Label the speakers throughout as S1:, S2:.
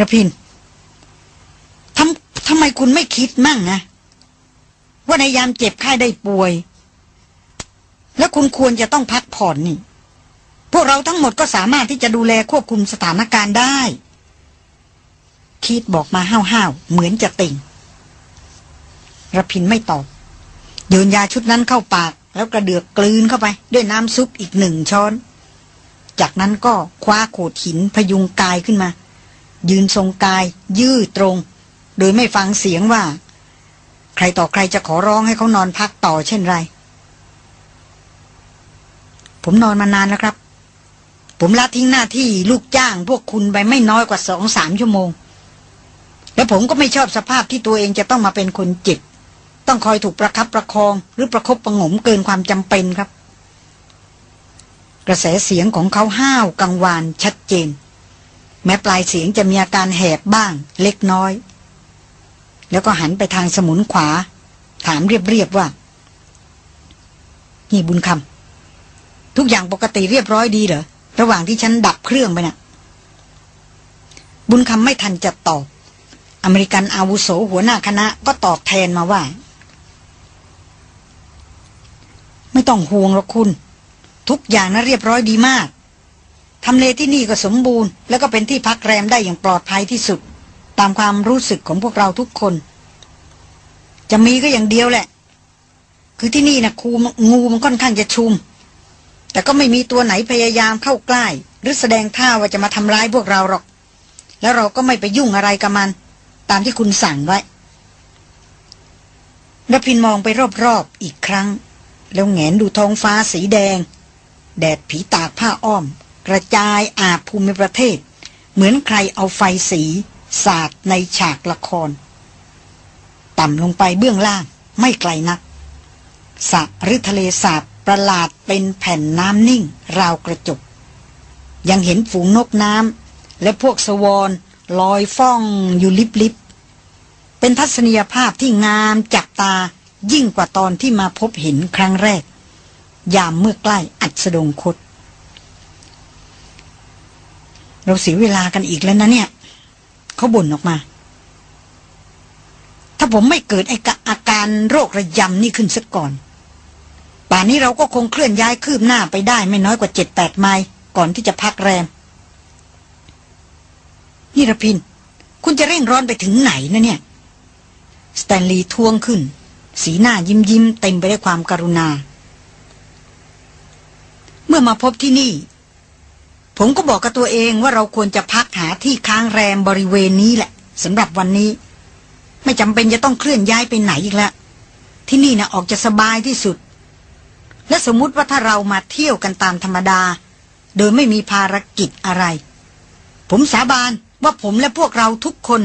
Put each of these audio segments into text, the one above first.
S1: ระพินทำทำไมคุณไม่คิดมั่งนะ ว่าในยามเจ็บไข้ได้ป่วย แล้วคุณควรจะต้องพักผ่อนนี่ พวกเราทั้งหมดก็สามารถที่จะดูแลควบคุมสถานการณ์ได้ คิดบอกมาห้าวๆ เหมือนจะติ่งระพินไม่ตอบโยนยาชุดนั้นเข้าปาก แล้วกระเดือกกลืนเข้าไป ด้วยน้ำซุปอีกหนึ่งช้อน จากนั้นก็คว้าโขดหินพยุงกายขึ้นมา ยืนทรงกาย ยืดตรง โดยไม่ฟังเสียงว่า ใครต่อใครจะขอร้องให้เขานอนพักต่อเช่นไร ผมนอนมานานแล้วครับ ผมละทิ้งหน้าที่ลูกจ้างพวกคุณไปไม่น้อยกว่าสองสามชั่วโมง และผมก็ไม่ชอบสภาพที่ตัวเองจะต้องมาเป็นคนเจ็บต้องคอยถูกประคับประคอง หรือประครบประงมเกินความจำเป็นครับ กระแสเสียงของเขาห้าวกังวานชัดเจน แม้ปลายเสียงจะมีอาการแหบบ้างเล็กน้อย แล้วก็หันไปทางสมุนขวา ถามเรียบๆว่า นี่บุญคำทุกอย่างปกติเรียบร้อยดีเหรอ ระหว่างที่ฉันดับเครื่องไปนะ่ะ บุญคำไม่ทันจะตอบ อเมริกันอาวุโสหัวหน้าคณะก็ตอบแทนมาว่า ไม่ต้องห่วงหรอกคุณ ทุกอย่างนะเรียบร้อยดีมาก ทำเลที่นี่ก็สมบูรณ์ แล้วก็เป็นที่พักแรมได้อย่างปลอดภัยที่สุด ตามความรู้สึกของพวกเราทุกคน จะมีก็อย่างเดียวแหละ คือที่นี่นะคูงูมันค่อนข้างจะชุม แต่ก็ไม่มีตัวไหนพยายามเข้าใกล้ หรือแสดงท่าว่าจะมาทำร้ายพวกเราหรอก แล้วเราก็ไม่ไปยุ่งอะไรกับมัน ตามที่คุณสั่งไว้รพินมองไปรอบๆอีกครั้ง แล้วแงนดูท้องฟ้าสีแดง แดดผีตากผ้าอ้อม กระจายอาบภูมิประเทศ เหมือนใครเอาไฟสีสาดในฉากละคร ต่ำลงไปเบื้องล่างไม่ไกลนักสะหรือทะเลสาบประหลาดเป็นแผ่นน้ำนิ่ง ราวกระจก ยังเห็นฝูงนกน้ำและพวกสวอนลอยฟ้องอยู่ลิบๆเป็นทัศนียภาพที่งามจับตายิ่งกว่าตอนที่มาพบเห็นครั้งแรก ยามเมื่อใกล้อัศดงคต เราเสียเวลากันอีกแล้วนะเนี่ย เขาบ่นออกมา ถ้าผมไม่เกิดไออาการโรคระยำนี่ขึ้นสักก่อน ป่านนี้เราก็คงเคลื่อนย้ายคืบหน้าไปได้ไม่น้อยกว่าเจ็ดแปดไมล์ก่อนที่จะพักแรมนี่ระพิน คุณจะเร่งร้อนไปถึงไหนนะเนี่ย สแตนลีย์ทวงขึ้น สีหน้ายิ้มยิ้มเต็มไปด้วยความกรุณา เมื่อมาพบที่นี่ ผมก็บอกกับตัวเองว่าเราควรจะพักหาที่ค้างแรมบริเวณนี้แหละสำหรับวันนี้ ไม่จำเป็นจะต้องเคลื่อนย้ายไปไหนอีกแล้วที่นี่นะออกจะสบายที่สุด และสมมติว่าถ้าเรามาเที่ยวกันตามธรรมดา โดยไม่มีภารกิจอะไร ผมสาบานว่าผมและพวกเราทุกคน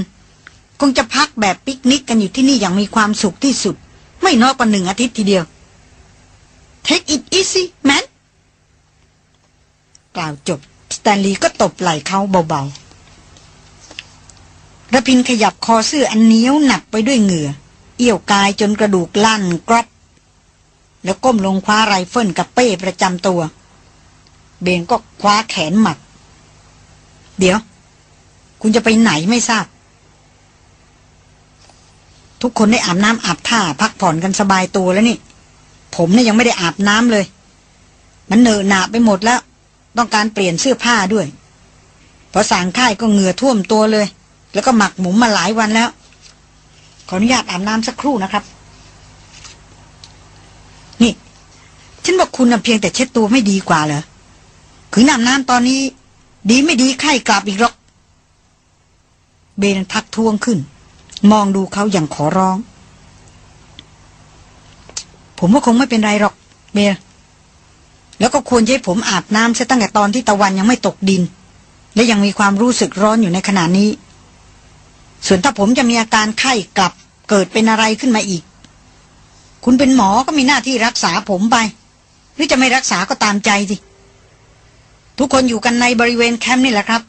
S1: คงจะพักแบบปิกนิกกันอยู่ที่นี่อย่างมีความสุขที่สุด ไม่น้อยกว่าหนึ่งอาทิตย์ทีเดียว Take it easy man กล่าวจบ สแตนลีย์ก็ตบไหล่เขาเบาๆระพินขยับคอเสื้ออันเนี้ยวหนักไปด้วยเหงื่อ เอี่ยวกายจนกระดูกลั่นกรอบแล้วก้มลงคว้าไรเฟิลกับเป้ประจำตัว เบนก็คว้าแขนหมัดเดี๋ยว คุณจะไปไหนไม่ทราบ ทุกคนได้อาบน้ำอาบท่าพักผ่อนกันสบายตัวแล้วนี่ ผมเนี่ยยังไม่ได้อาบน้ำเลย มันเหนอะหนาไปหมดแล้ว ต้องการเปลี่ยนเสื้อผ้าด้วย พอสั่งค่ายก็เหงื่อท่วมตัวเลย แล้วก็หมักหมุมมาหลายวันแล้ว ขออนุญาตอาบน้ำสักครู่นะครับ นี่ ฉันบอกคุณนะเพียงแต่เช็ดตัวไม่ดีกว่าเหรอคือน้ำน้ำตอนนี้ ดีไม่ดีไข้กลับอีกหรอก เบนทักท้วงขึ้น มองดูเขาอย่างขอร้อง ผมว่าคงไม่เป็นไรหรอก เบีย แล้วก็ควรให้ผมอาบน้ำซะตั้งแต่ตอนที่ตะวันยังไม่ตกดิน และยังมีความรู้สึกร้อนอยู่ในขณะนี้ ส่วนถ้าผมจะมีอาการไข้กลับเกิดเป็นอะไรขึ้นมาอีก คุณเป็นหมอก็มีหน้าที่รักษาผมไป หรือจะไม่รักษาก็ตามใจสิทุกคนอยู่กันในบริเวณแคมป์นี่แหละครับ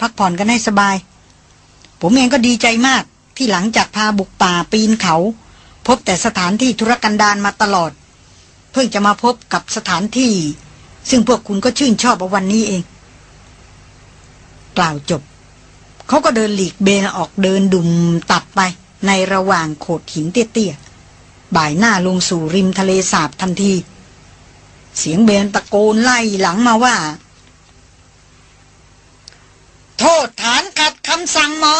S1: พักผ่อนกันให้สบาย ผมเองก็ดีใจมากที่หลังจากพาบุกป่าปีนเขา พบแต่สถานที่ธุรกันดารมาตลอด พิ่งจะมาพบกับสถานที่ ซึ่งพวกคุณก็ชื่นชอบวันนี้เอง กล่าวจบ เขาก็เดินหลีกเบนออกเดินดุมตัดไปในระหว่างโขดหินเตี้ยๆ บ่ายหน้าลงสู่ริมทะเลสาบทันที เสียงเบนตะโกนไล่หลังมาว่า โทษฐานขัดคำสั่งหมอ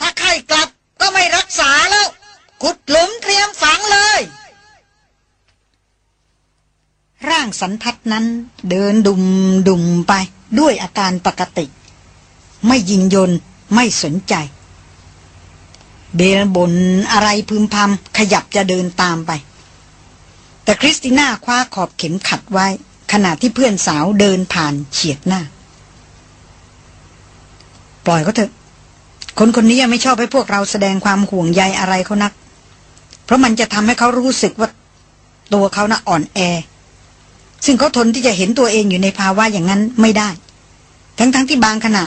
S1: ถ้าใครกลับก็ไม่รักษาแล้วขุดหลุมเตรียมฝังเลย ร่างสันทัดนั้นเดินดุมดุมไปด้วยอาการปกติ ไม่ยินยนไม่สนใจ เบลบนอะไรพึมพำขยับจะเดินตามไป แต่คริสติน่าคว้าขอบเข็มขัดไว้ ขณะที่เพื่อนสาวเดินผ่านเฉียดหน้า ปล่อยเขาเถอะ คนคนนี้ยังไม่ชอบให้พวกเราแสดงความห่วงใยอะไรเขานัก เพราะมันจะทำให้เขารู้สึกว่าตัวเขาน่ะอ่อนแอ ซึ่งเขาทนที่จะเห็นตัวเองอยู่ในภาวะอย่างนั้นไม่ได้ ทั้งๆทที่บางขณะ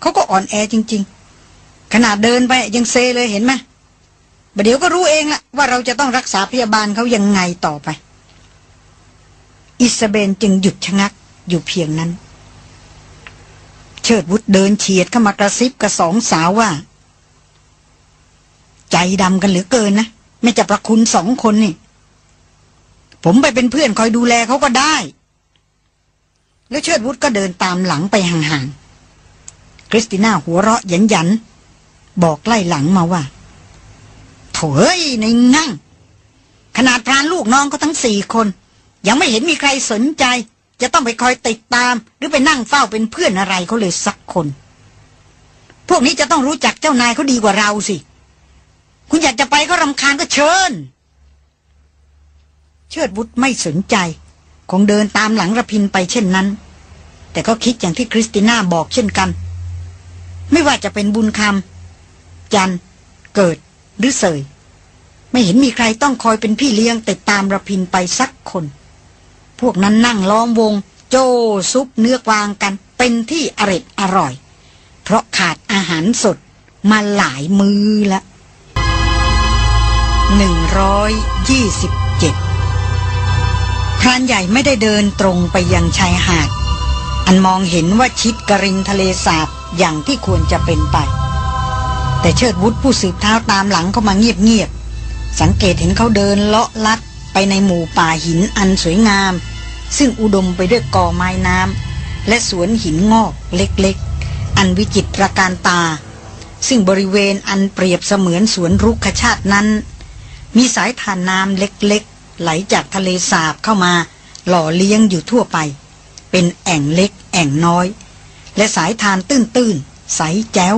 S1: เขาก็อ่อนแอจริง ๆ ขนาดเดินไปยังเซเลยเห็นไหมประเดี๋ยวก็รู้เองละว่าเราจะต้องรักษาพยาบาลเขายังไงต่อไป อิสเบนจึงหยุดชะงักอยู่เพียงนั้น เชิดวุฒเดินเฉียดเข้ามากระซิบกับสองสาวว่า ใจดำกันเหลือเกินนะ ไม่จะประคุณสองคนนี่ ผมไปเป็นเพื่อนคอยดูแลเขาก็ได้ แล้วเชิดวุฒก็เดินตามหลังไปห่างๆ คริสติน่าหัวเราะหยันยันบอกไล่หลังมาว่าโถ่เอ้ยในงั่ง ขนาดพรานลูกน้องเขาทั้งสี่คน ยังไม่เห็นมีใครสนใจ จะต้องไปคอยติดตาม หรือไปนั่งเฝ้าเป็นเพื่อนอะไรเขาเลยสักคน พวกนี้จะต้องรู้จักเจ้านายเขาดีกว่าเราสิ คุณอยากจะไปก็รำคาญก็เชิญ เชิดบุตรไม่สนใจ คงเดินตามหลังระพินไปเช่นนั้น แต่ก็คิดอย่างที่คริสติน่าบอกเช่นกัน ไม่ว่าจะเป็นบุญคำจันเกิดหรือเสย ไม่เห็นมีใครต้องคอยเป็นพี่เลี้ยงติดตามระพินไปสักคน พวกนั้นนั่งล้อมวง โจซุปเนื้อกวางกัน เป็นที่อร็ดอร่อย เพราะขาดอาหารสดมาหลายมือละหนึ่ง ร้อยยี่สิบเจ็ดพรานใหญ่ไม่ได้เดินตรงไปยังชายหาด อันมองเห็นว่าชิดกระริมทะเลสาบอย่างที่ควรจะเป็นไป แต่เชิดวุฒผู้สืบเท้าตามหลังเข้ามาเงียบๆ สังเกตเห็นเขาเดินเลาะลัดไปในหมู่ป่าหินอันสวยงาม ซึ่งอุดมไปด้วยกอไม้น้ำและสวนหินงอกเล็กๆ อันวิจิตรการตา ซึ่งบริเวณอันเปรียบเสมือนสวนรุกขชาตินั้น มีสายทานน้ำเล็กๆ ไหลจากทะเลสาบเข้ามา หล่อเลี้ยงอยู่ทั่วไป เป็นแอ่งเล็กแอ่งน้อย และสายทานตื้นๆ ใสแจ๋ว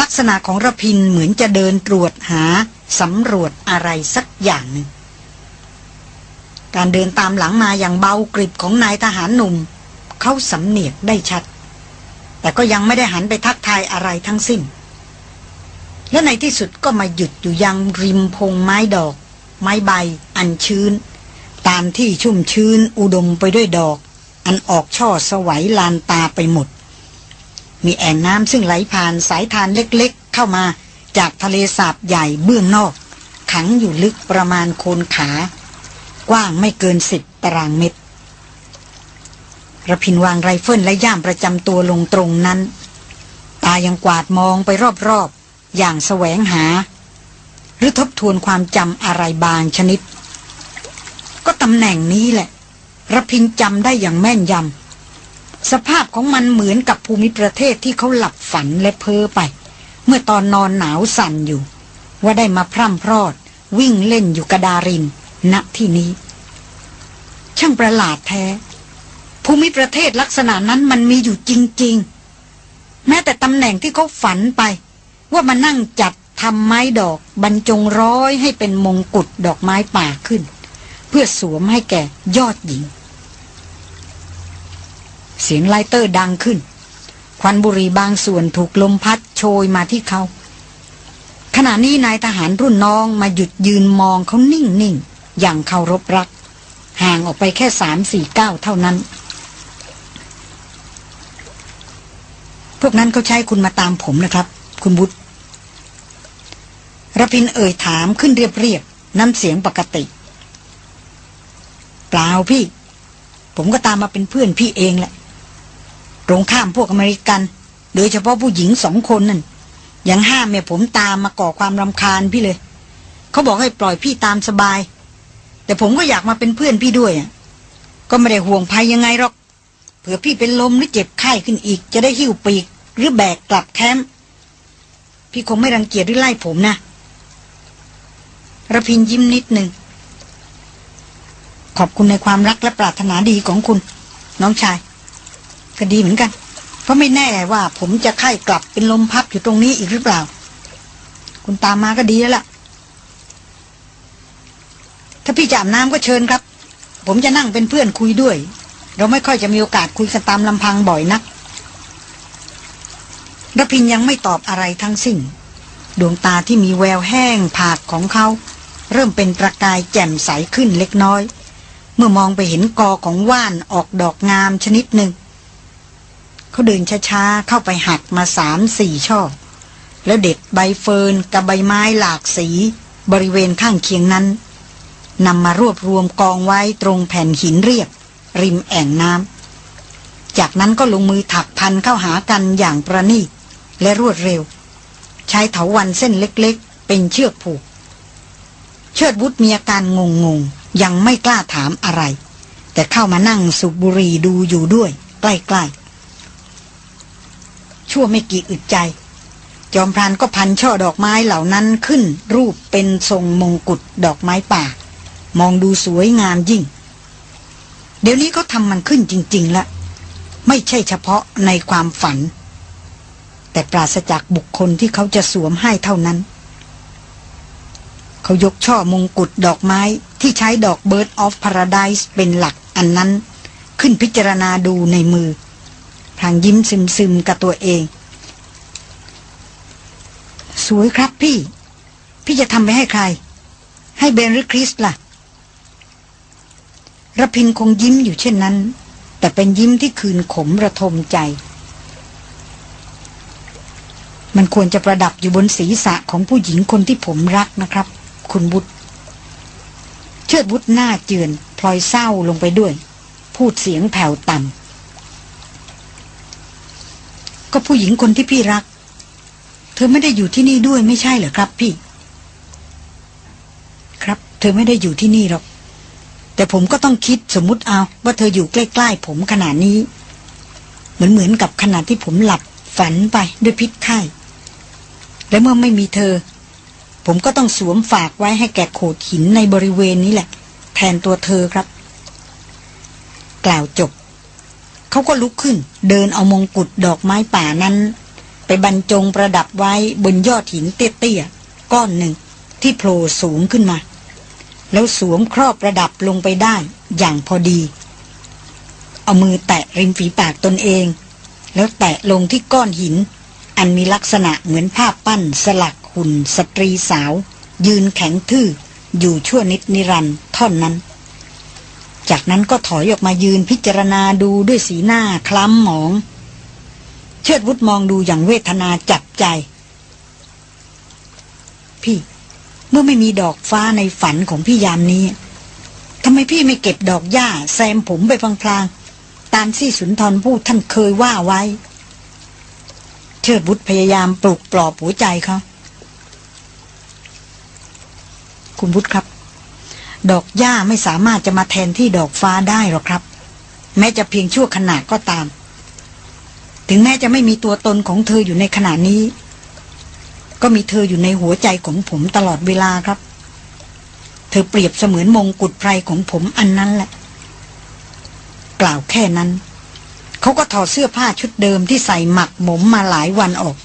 S1: ลักษณะของระพินเหมือนจะเดินตรวจหาสำรวจอะไรสักอย่างหนึ่ง การเดินตามหลังมาอย่างเบากริบของนายทหารหนุ่ม เขาสำเนียกได้ชัด แต่ก็ยังไม่ได้หันไปทักทายอะไรทั้งสิ้นและในที่สุดก็มาหยุดอยู่ยังริมพงไม้ดอก ไม้ใบ อันชื้น ตามที่ชุ่มชื้นอุดมไปด้วยดอก อันออกช่อสวัยลานตาไปหมด มีแอ่งน้ำซึ่งไหลผ่านสายทานเล็กๆ เข้ามาจากทะเลสาบใหญ่เบื้องนอก ขังอยู่ลึกประมาณโคนขา กว้างไม่เกินสิบตารางเมตรระพินวางไรเฟิลและย่ามประจำตัวลงตรงนั้น ตายังกวาดมองไปรอบๆอย่างแสวงหา หรือทบทวนความจำอะไรบางชนิด ก็ตำแหน่งนี้แหละระพินจำได้อย่างแม่นยำสภาพของมันเหมือนกับภูมิประเทศที่เขาหลับฝันและเพ้อไป เมื่อตอนนอนหนาวสั่นอยู่ ว่าได้มาพร่ำพรอด วิ่งเล่นอยู่กระดารินณที่นี้ ช่างประหลาดแท้ ภูมิประเทศลักษณะนั้นมันมีอยู่จริง ๆ แม้แต่ตำแหน่งที่เขาฝันไป ว่ามานั่งจัด ทำไม้ดอกบรรจงร้อยให้เป็นมงกุฎดอกไม้ป่าขึ้น เพื่อสวมให้แก่ยอดหญิง เสียงไลเตอร์ดังขึ้น ควันบุหรี่บางส่วนถูกลมพัดโชยมาที่เขา ขณะนี้นายทหารรุ่นน้องมาหยุดยืนมองเขานิ่งๆ อย่างเคารพรัก ห่างออกไปแค่สามสี่เก้าเท่านั้นพวกนั้นเขาใช้คุณมาตามผมนะครับ คุณบุตร ระพินเอ่ยถามขึ้นเรียบๆน้ำเสียงปกติ เปล่าพี่ ผมก็ตามมาเป็นเพื่อนพี่เองแหละตรงข้ามพวกอเมริกัน โดยเฉพาะผู้หญิงสองคนนั่นยังห้ามแม่ผมตามมาก่อความรำคาญพี่เลย เขาบอกให้ปล่อยพี่ตามสบาย แต่ผมก็อยากมาเป็นเพื่อนพี่ด้วยอะก็ไม่ได้ห่วงภัยยังไงหรอกเผื่อพี่เป็นลมหรือเจ็บไข้ขึ้นอีก จะได้หิ้วปีกหรือแบกกลับแคมป์พี่คงไม่รังเกียจหรือไล่ผมนะ ระพินยิ้มนิดหนึ่ง ขอบคุณในความรักและปรารถนาดีของคุณ น้องชาย ก็ดีเหมือนกัน เพราะไม่แน่ว่า ผมจะไข้กลับเป็นลมพับอยู่ตรงนี้อีกหรือเปล่า คุณตามมาก็ดีแล้วล่ะ ถ้าพี่จะอาบน้ำก็เชิญครับ ผมจะนั่งเป็นเพื่อนคุยด้วย เราไม่ค่อยจะมีโอกาสคุยกันตามลำพังบ่อยนักระพินยังไม่ตอบอะไรทั้งสิ้น ดวงตาที่มีแววแห้งผากของเขา เริ่มเป็นประกายแจ่มใสขึ้นเล็กน้อย เมื่อมองไปเห็นกอของว่านออกดอกงามชนิดหนึ่ง เขาเดินช้าๆ เข้าไปหักมาสามสี่ช่อ แล้วเด็ดใบเฟิร์นกับใบไม้หลากสีบริเวณข้างเคียงนั้นนำมารวบรวมกองไว้ตรงแผ่นหินเรียบ ริมแอ่งน้ำ จากนั้นก็ลงมือถักพันเข้าหากันอย่างประณีตและรวดเร็ว ใช้เถาวันเส้นเล็กๆ เป็นเชือกผูก เชิดบุตรมีอาการงงงยังไม่กล้าถามอะไร แต่เข้ามานั่งสูบบุหรี่ดูอยู่ด้วย ใกล้ๆ ชั่วไม่กี่อึดใจ จอมพรานก็พันช่อดอกไม้เหล่านั้นขึ้น รูปเป็นทรงมงกุฎดอกไม้ป่า มองดูสวยงามยิ่ง เดี๋ยวนี้เขาทำมันขึ้นจริง ๆ ละ ไม่ใช่เฉพาะในความฝัน แต่ปราศจากบุคคลที่เขาจะสวมให้เท่านั้น เขายกช่อมงกุฎดอกไม้ที่ใช้ดอก Bird of Paradise เป็นหลักอันนั้น ขึ้นพิจารณาดูในมือพลางยิ้มซึมๆกับตัวเอง สวยครับพี่ พี่จะทำไปให้ใคร ให้เบนหรือคริสล่ะระพินคงยิ้มอยู่เช่นนั้น แต่เป็นยิ้มที่คืนขมระทมใจ มันควรจะประดับอยู่บนศีรษะของผู้หญิงคนที่ผมรักนะครับ คุณบุตร เชิดบุตรหน้าเจือนพลอยเศร้าลงไปด้วย พูดเสียงแผ่วต่ำก็ผู้หญิงคนที่พี่รัก เธอไม่ได้อยู่ที่นี่ด้วยไม่ใช่เหรอครับพี่ ครับ เธอไม่ได้อยู่ที่นี่หรอก แต่ผมก็ต้องคิดสมมุติเอาว่าเธออยู่ใกล้ๆผมขนาดนี้ เหมือนเหมือนกับขณะที่ผมหลับฝันไปด้วยพิษไข้และเมื่อไม่มีเธอ ผมก็ต้องสวมฝากไว้ให้แก่โขดหินในบริเวณนี้แหละ แทนตัวเธอครับ กล่าวจบ เขาก็ลุกขึ้น เดินเอามงกุฎดอกไม้ป่านั้น ไปบรรจงประดับไว้บนยอดหินเตี้ยๆก้อนหนึ่งที่โผล่สูงขึ้นมา แล้วสวมครอบประดับลงไปได้อย่างพอดี เอามือแตะริมฝีปากตนเอง แล้วแตะลงที่ก้อนหิน อันมีลักษณะเหมือนภาพปั้นสลัก หุ่นสตรีสาว ยืนแข็งทื่อ อยู่ชั่วนิดนิรันด์ท่อนนั้น จากนั้นก็ถอยออกมายืนพิจารณาดูด้วยสีหน้าคล้ำหมอง เชิดวุฒมองดูอย่างเวทนาจับใจ พี่ เมื่อไม่มีดอกฟ้าในฝันของพี่ยามนี้ทำไมพี่ไม่เก็บดอกหญ้าแซมผมไปพลางๆตามที่สุนทรพูดท่านเคยว่าไว้ชิดบุตรพยายามปลุกปลอบหัวใจเขา คุณบุตรครับ ดอกหญ้าไม่สามารถจะมาแทนที่ดอกฟ้าได้หรอกครับ แม้จะเพียงชั่วขณะก็ตาม ถึงแม้จะไม่มีตัวตนของเธออยู่ในขณะนี้ ก็มีเธออยู่ในหัวใจของผมตลอดเวลาครับ เธอเปรียบเสมือนมงกุฎไพรของผมอันนั้นแหละ กล่าวแค่นั้นเขาก็ถอดเสื้อผ้าชุดเดิมที่ใส่หมักหมมมาหลายวันออก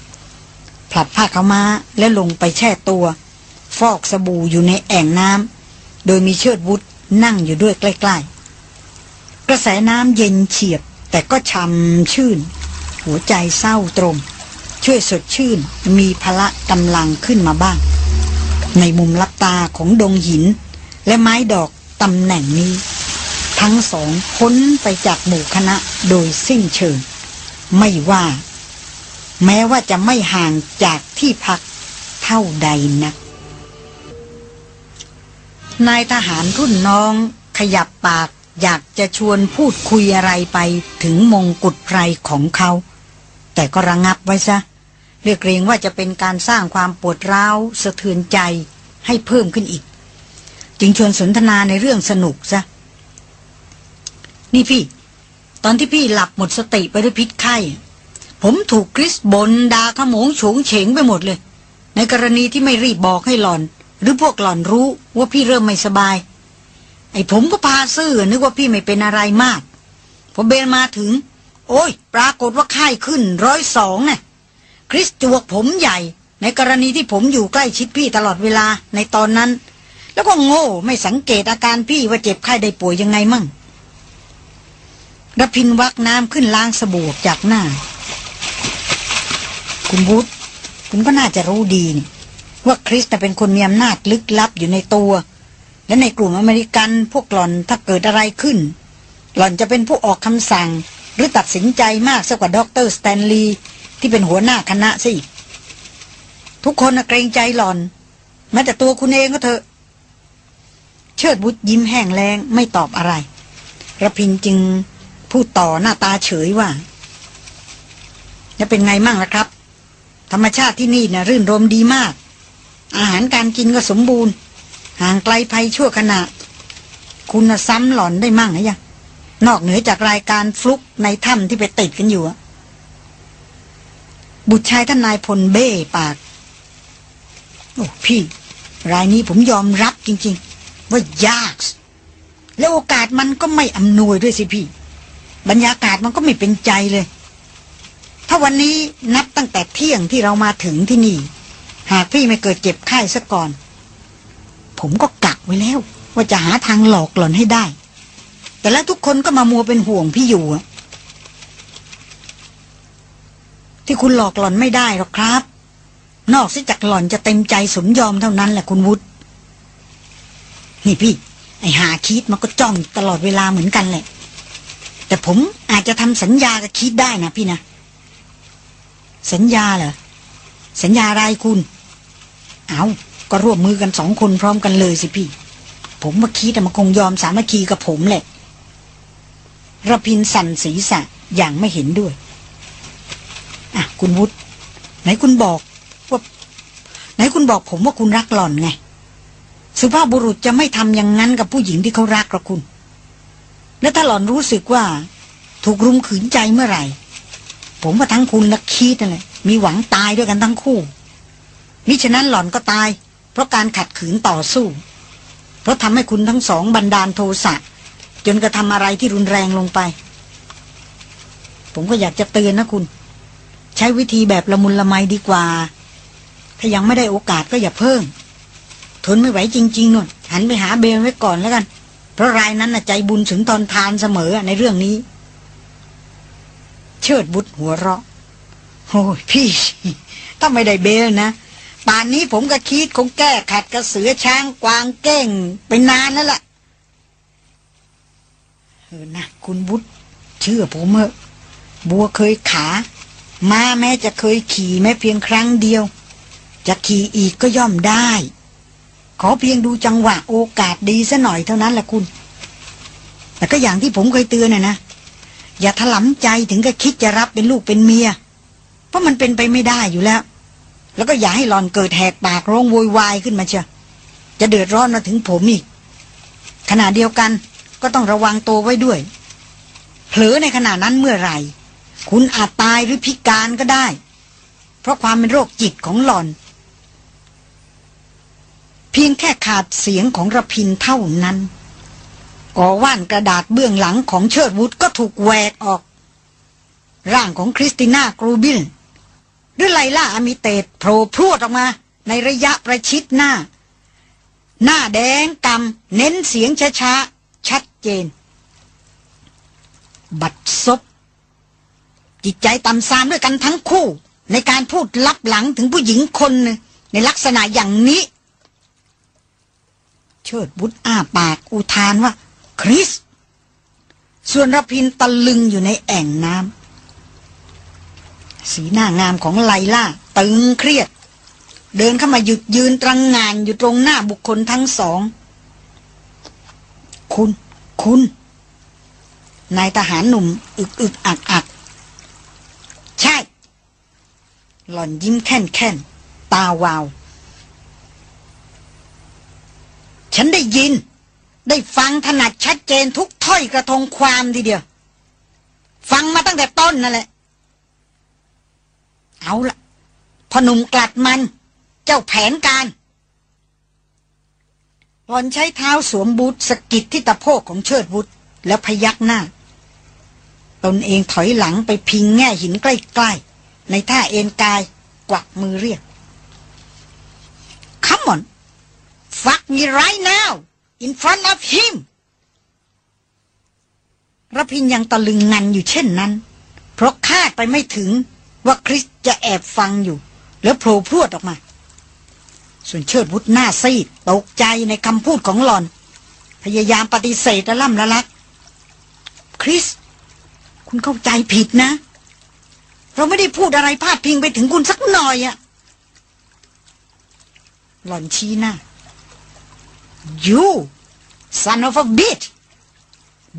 S1: ผลัดผ้าขาม้าและลงไปแช่ตัว ฟอกสบู่อยู่ในแอ่งน้ำโดยมีเชิดวุฒนั่งอยู่ด้วยใกล้ๆ กระแสน้ำเย็นเฉียบ แต่ก็ช่ำชื่น หัวใจเศร้าตรง ช่วยสดชื่นมีพละกำลังขึ้นมาบ้าง ในมุมลับตาของดงหิน และไม้ดอกตำแหน่งนี้ ทั้งสองพ้นไปจากหมู่คณะโดยสิ้นเชิง ไม่ว่า แม้ว่าจะไม่ห่างจากที่พักเท่าใดนัก นายทหารรุ่นน้อง ขยับปากอยากจะชวนพูดคุยอะไรไปถึงมงกุฎไพรของเขา แต่ก็ระงงับไว้ซะเรียกเกรงว่าจะเป็นการสร้างความปวดร้าวสะเทือนใจให้เพิ่มขึ้นอีก จึงชวนสนทนาในเรื่องสนุกซะ นี่พี่ ตอนที่พี่หลับหมดสติไปด้วยพิษไข้ ผมถูกคริสบนดาขโมงโฉงเฉงไปหมดเลย ในกรณีที่ไม่รีบบอกให้หลอน หรือพวกหล่อนรู้ว่าพี่เริ่มไม่สบาย ไอ้ผมก็พาซื่อนึกว่าพี่ไม่เป็นอะไรมากพอเบนมาถึง โอ้ย ปรากฏว่าไข้ขึ้นร้อยสองน่ะคริสจวกผมใหญ่ ในกรณีที่ผมอยู่ใกล้ชิดพี่ตลอดเวลาในตอนนั้น แล้วก็โง่ไม่สังเกตอาการพี่ว่าเจ็บไข้ได้ป่วยยังไงมั่งรพินทร์วักน้ำขึ้นล้างสบู่จากหน้า คุณวุธคุณก็น่าจะรู้ดีนี่ ว่าคริสเป็นคนมีอำนาจลึกลับอยู่ในตัว และในกลุ่มอเมริกันพวกหล่อนถ้าเกิดอะไรขึ้น หล่อนจะเป็นผู้ออกคำสั่ง หรือตัดสินใจมากซะกว่าด็อกเตอร์สแตนลีย์ที่เป็นหัวหน้าคณะซะอีกทุกคนเกรงใจหล่อนแม้แต่ตัวคุณเองก็เถอะ เชิดบุตรยิ้มแห้งแรงไม่ตอบอะไรระพินจึงพูดต่อหน้าตาเฉยว่าจะเป็นไงมั่งล่ะครับ ธรรมชาติที่นี่นะ่ะรื่นรมดีมาก อาหารการกินก็สมบูรณ์ ห่างไกลภัยชั่วขณะ คุณซ้ำหล่อนได้มั่งหรือยังนอกเหนือจากรายการฟลุกในถ้ำที่ไปติดกันอยู่บุตรชายท่านนายพลเบ้ปาก โอ้พี่ รายนี้ผมยอมรับจริง ๆ ว่ายาก แล้วโอกาสมันก็ไม่อำนวยด้วยสิพี่ บรรยากาศมันก็ไม่เป็นใจเลย ถ้าวันนี้นับตั้งแต่เที่ยงที่เรามาถึงที่นี่ หากพี่ไม่เกิดเจ็บไข้ซะก่อน ผมก็กักไว้แล้ว ว่าจะหาทางหลอกหล่อนให้ได้ แต่แล้วทุกคนก็มามัวเป็นห่วงพี่อยู่ที่คุณหลอกหล่อนไม่ได้หรอกครับ นอกจากหล่อนจะเต็มใจสมยอมเท่านั้นแหละคุณวุฒินี่พี่ ไอหาคิดมันก็จ้องตลอดเวลาเหมือนกันแหละ แต่ผมอาจจะทำสัญญากับคิดได้นะพี่นะ สัญญาเหรอ สัญญาอะไรคุณ เอาก็ร่วมมือกันสองคนพร้อมกันเลยสิพี่ ผมว่าคิดแต่มันคงยอมสามัคคีกับผมแหละระพินสั่นศีรษะอย่างไม่เห็นด้วย อะ คุณวุฒิไหนคุณบอกว่าไหนคุณบอกผมว่าคุณรักหล่อนไง สุภาพบุรุษจะไม่ทำอย่างนั้นกับผู้หญิงที่เขารักหรอกคุณ และถ้าหล่อนรู้สึกว่า ถูกรุมขืนใจเมื่อไหร่ ผมว่าทั้งคุณและคีดนั่นแหละมีหวังตายด้วยกันทั้งคู่ มิฉะนั้นหล่อนก็ตาย เพราะการขัดขืนต่อสู้ เพราะทำให้คุณทั้งสองบันดาลโทสะจนกระทำอะไรที่รุนแรงลงไป ผมก็อยากจะเตือนนะคุณ ใช้วิธีแบบละมุนละไมดีกว่า ถ้ายังไม่ได้โอกาสก็อย่าเพิ่ง ทนไม่ไหวจริงๆนุ่นหันไปหาเบลไว้ก่อนแล้วกัน เพราะรายนั้นน่ะใจบุญถึงตอนทานเสมอในเรื่องนี้ เชิดบุตรหัวเราะโอ้ยพี่ถ้าไม่ได้เบลนะ ป่านนี้ผมก็คิดคงแก้ขัดกระเสือช้างกวางเก้งไปนานแล้วล่ะเออนะคุณบุตรเชื่อผมเถอะบัวเคยขาม้าแม้จะเคยขี่แม้เพียงครั้งเดียว จะขี่อีกก็ย่อมได้ ขอเพียงดูจังหวะโอกาสดีซะหน่อยเท่านั้นแหละคุณ แต่ก็อย่างที่ผมเคยเตือนน่ะนะ อย่าถลำใจถึงกับคิดจะรับเป็นลูกเป็นเมีย เพราะมันเป็นไปไม่ได้อยู่แล้ว แล้วก็อย่าให้หลอนเกิดแหกปากร้องโวยวายขึ้นมาเชียวจะเดือดร้อนมาถึงผมอีก ขณะเดียวกันก็ต้องระวังตัวไว้ด้วย เผลอในขณะนั้นเมื่อไหร่ คุณอาจตายหรือพิการก็ได้ เพราะความเป็นโรคจิตของหลอน เพียงแค่ขาดเสียงของระพินเท่านั้นก่อว่านกระดาษเบื้องหลังของเชิดวุฒก็ถูกแหวกออก ร่างของคริสติน่ากรูบิล หรือไลล่าอมิเตตโผล่พรวดออกมา ในระยะประชิดหน้า หน้าแดงกำเน้นเสียงช้าๆ ชัดเจน บัดซบจิตใจต่ำซามด้วยกันทั้งคู่ ในการพูดลับหลังถึงผู้หญิงคนหนึ่งในลักษณะอย่างนี้ เชิดบุตรอ้าปากอุทานว่า คริส ส่วนรพินตะลึงอยู่ในแอ่งน้ำ สีหน้างามของไลล่าตึงเครียด เดินเข้ามาหยุดยืนตรังงานอยู่ตรงหน้าบุคคลทั้งสอง คุณ คุณ นายทหารหนุ่ม อึกอึกอักอักใช่ หล่อนยิ้มแค่นแค่นตาวาว ฉันได้ยิน ได้ฟังถนัดชัดเจนทุกถ้อยกระทงความทีเดียว ฟังมาตั้งแต่ต้นนั่นแหละ เอาละพอหนุ่มกลัดมัน เจ้าแผนการหลอนใช้เท้าสวมบูทสกิดที่ตะโพกของเชิดบุตรแล้วพยักหน้า ตนเองถอยหลังไปพิงแง่หินใกล้ๆ ในท่าเอ็นกายกวักมือเรียก Come on fuck me right now in front of him ระพินยังตะลึงงันอยู่เช่นนั้น เพราะคาดไปไม่ถึงว่าคริส จะแอบฟังอยู่ แล้วโผล่พรวดออกมา ส่วนเชิดวุฒหน้าซีดตกใจในคำพูดของหลอน พยายามปฏิเสธและล่ำละลัก คริส คุณเข้าใจผิดนะ เราไม่ได้พูดอะไรพาดพิงไปถึงคุณสักหน่อยอะหล่อนชี้หน้า You son of a bitch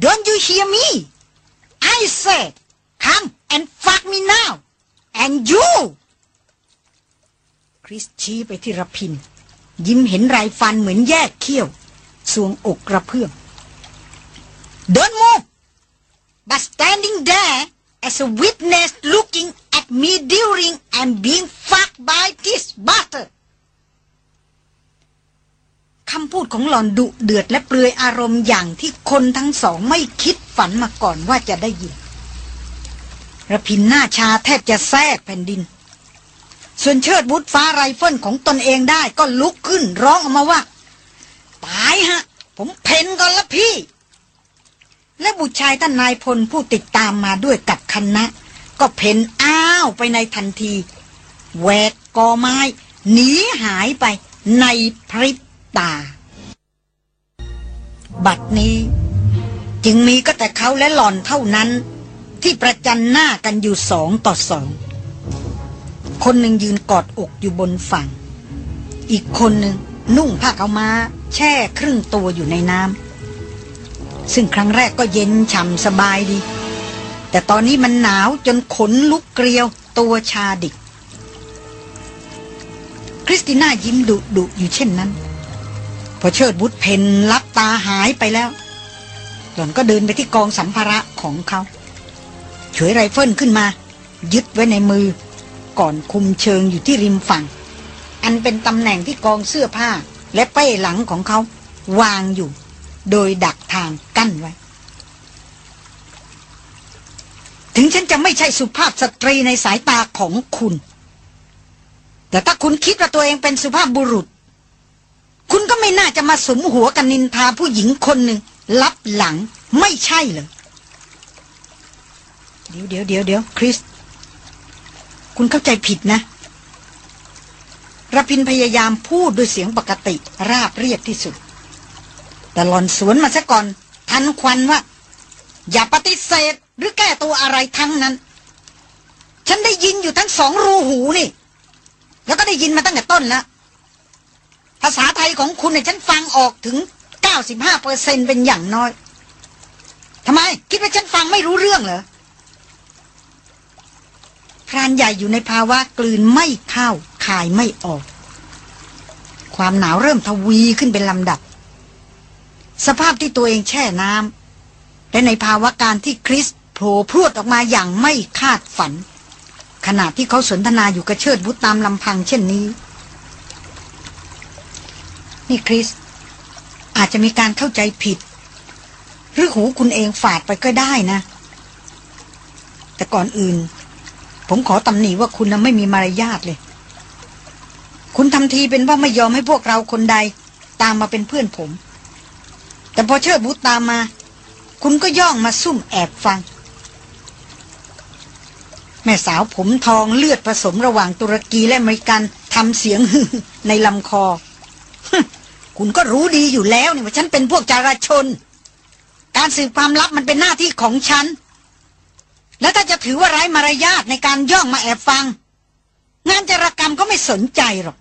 S1: don't you hear me I said come and fuck me now and you คริสชี้ไปที่รพิน ยิ้มเห็นไรฟันเหมือนแยกเขี้ยว สวงอกกระเพื่อม Don't move but standing there as a witness looking at me during and being fucked by this bastard คำพูดของหลอนดุเดือดและเปลือยอารมณ์อย่างที่คนทั้งสองไม่คิดฝันมาก่อนว่าจะได้ยิน ระพินหน้าชาแทบจะแทรกแผ่นดิน ส่วนเชิดบุตรฟ้าไรเฟิลของตนเองได้ก็ลุกขึ้นร้องออกมาว่า ตายฮะ ผมเพนก่อนละพี่ และบุตรชายท่านนายพลผู้ติดตามมาด้วยกับคณะ ก็เพนอ้าวไปในทันทีแหวกกอไม้หนีหายไปในพริบตา บัดนี้ จึงมีก็แต่เขาและหล่อนเท่านั้น ที่ประจันหน้ากันอยู่สองต่อสอง คนหนึ่งยืนกอดอกอยู่บนฝั่ง อีกคนหนึ่งนุ่งผ้าขาวม้าแช่ครึ่งตัวอยู่ในน้ำซึ่งครั้งแรกก็เย็นฉ่ำสบายดี แต่ตอนนี้มันหนาวจนขนลุกเกลียวตัวชาดิก คริสติน่ายิ้มดุดุอยู่เช่นนั้น พอเชิดวุธเผ่นลับตาหายไปแล้ว หล่อนก็เดินไปที่กองสัมภาระของเขา ฉวยไรเฟิลขึ้นมา ยึดไว้ในมือ ก่อนคุมเชิงอยู่ที่ริมฝั่ง อันเป็นตำแหน่งที่กองเสื้อผ้า และเป้หลังของเขาวางอยู่ โดยดักทางกั้นไว้ ถึงฉันจะไม่ใช่สุภาพสตรีในสายตาของคุณ แต่ถ้าคุณคิดว่าตัวเองเป็นสุภาพบุรุษ คุณก็ไม่น่าจะมาสมหัวกันนินทาผู้หญิงคนหนึ่งลับหลังไม่ใช่เลย เดี๋ยวเดี๋ยวเดี๋ยวเดี๋ยวคริส คุณเข้าใจผิดนะรพินพยายามพูดด้วยเสียงปกติ ราบเรียบที่สุด แต่หลอนสวนมาซะก่อน ทันควันว่า อย่าปฏิเสธหรือแก้ตัวอะไรทั้งนั้น ฉันได้ยินอยู่ทั้งสองรูหูนี่ แล้วก็ได้ยินมาตั้งแต่ต้นแล้วภาษาไทยของคุณเนี่ยฉันฟังออกถึง 95เปอร์เซ็นเป็นอย่างน้อยทำไม คิดว่าฉันฟังไม่รู้เรื่องเหรอ พรานใหญ่อยู่ในภาวะกลืนไม่เข้าคายไม่ออก ความหนาวเริ่มทวีขึ้นเป็นลำดับ สภาพที่ตัวเองแช่น้ำและในภาวะการที่คริสโผล่พรวดออกมาอย่างไม่คาดฝัน ขณะที่เขาสนทนาอยู่กระเชิดบุตรตามลำพังเช่นนี้ นี่คริส อาจจะมีการเข้าใจผิด หรือหูคุณเองฝาดไปก็ได้นะ แต่ก่อนอื่น ผมขอตำหนิว่าคุณน่ะไม่มีมารยาทเลย คุณทำทีเป็นว่าไม่ยอมให้พวกเราคนใด ตามมาเป็นเพื่อนผม แต่พอเชิดบุตรตามมา คุณก็ย่องมาซุ่มแอบฟัง แม่สาวผมทองเลือดผสมระหว่างตุรกีและอเมริกันทำเสียงในลำคอ คุณก็รู้ดีอยู่แล้วนี่ว่าฉันเป็นพวกจาราชน การสืบความลับมันเป็นหน้าที่ของฉัน แล้วถ้าจะถือว่าไร้มารยาทในการย่องมาแอบฟัง งานจารกรรมก็ไม่สนใจหรอก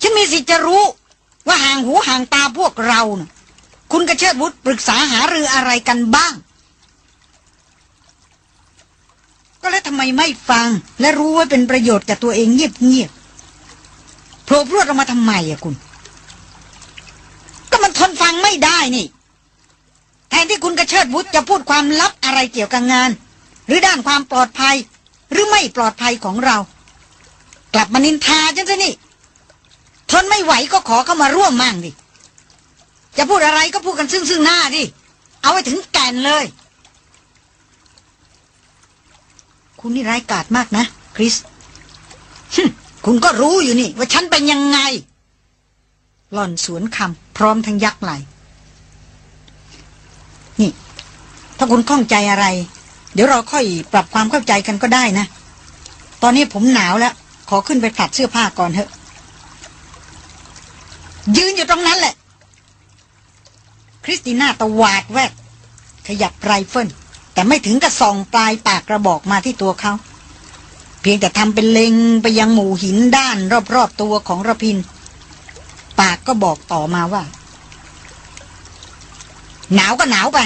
S1: ฉันมีสิทธิ์จะรู้ว่าห่างหูห่างตาพวกเรานะ่ะคุณกระเชิดบุตรปรึกษาหารืออะไรกันบ้าง ก็แล้วทำไมไม่ฟัง และรู้ว่าเป็นประโยชน์กับตัวเองเงียบๆโผล่พรวดออกมาทำไมอะคุณ ก็มันทนฟังไม่ได้นี่แทนที่คุณกระเชิดวุฒจะพูดความลับอะไรเกี่ยวกับงาน หรือด้านความปลอดภัย หรือไม่ปลอดภัยของเรา กลับมานินทาจังซะนี่ ทนไม่ไหวก็ขอเข้ามาร่วมมั่งดิจะพูดอะไรก็พูดกันซึ่งซึ่งหน้าดิ เอาไว้ถึงแก่นเลย คุณนี่ร้ายกาจมากนะ คริสคุณก็รู้อยู่นี่ ว่าฉันเป็นยังไง หล่อนสวนคำพร้อมทั้งยักไหลนี่ ถ้าคุณข้องใจอะไร เดี๋ยวเราค่อยปรับความเข้าใจกันก็ได้นะ ตอนนี้ผมหนาวแล้ว ขอขึ้นไปผัดเสื้อผ้าก่อนเถอะ ยืนอยู่ตรงนั้นแหละ คริสติน่าตวาดแว้ดขยับไรเฟิลแต่ไม่ถึงกับส่องปลายปากกระบอกมาที่ตัวเขา เพียงแต่ทำเป็นเล็งไปยังหมู่หินด้านรอบๆตัวของรพินทร์ ปากก็บอกต่อมาว่า หนาวก็หนาวไป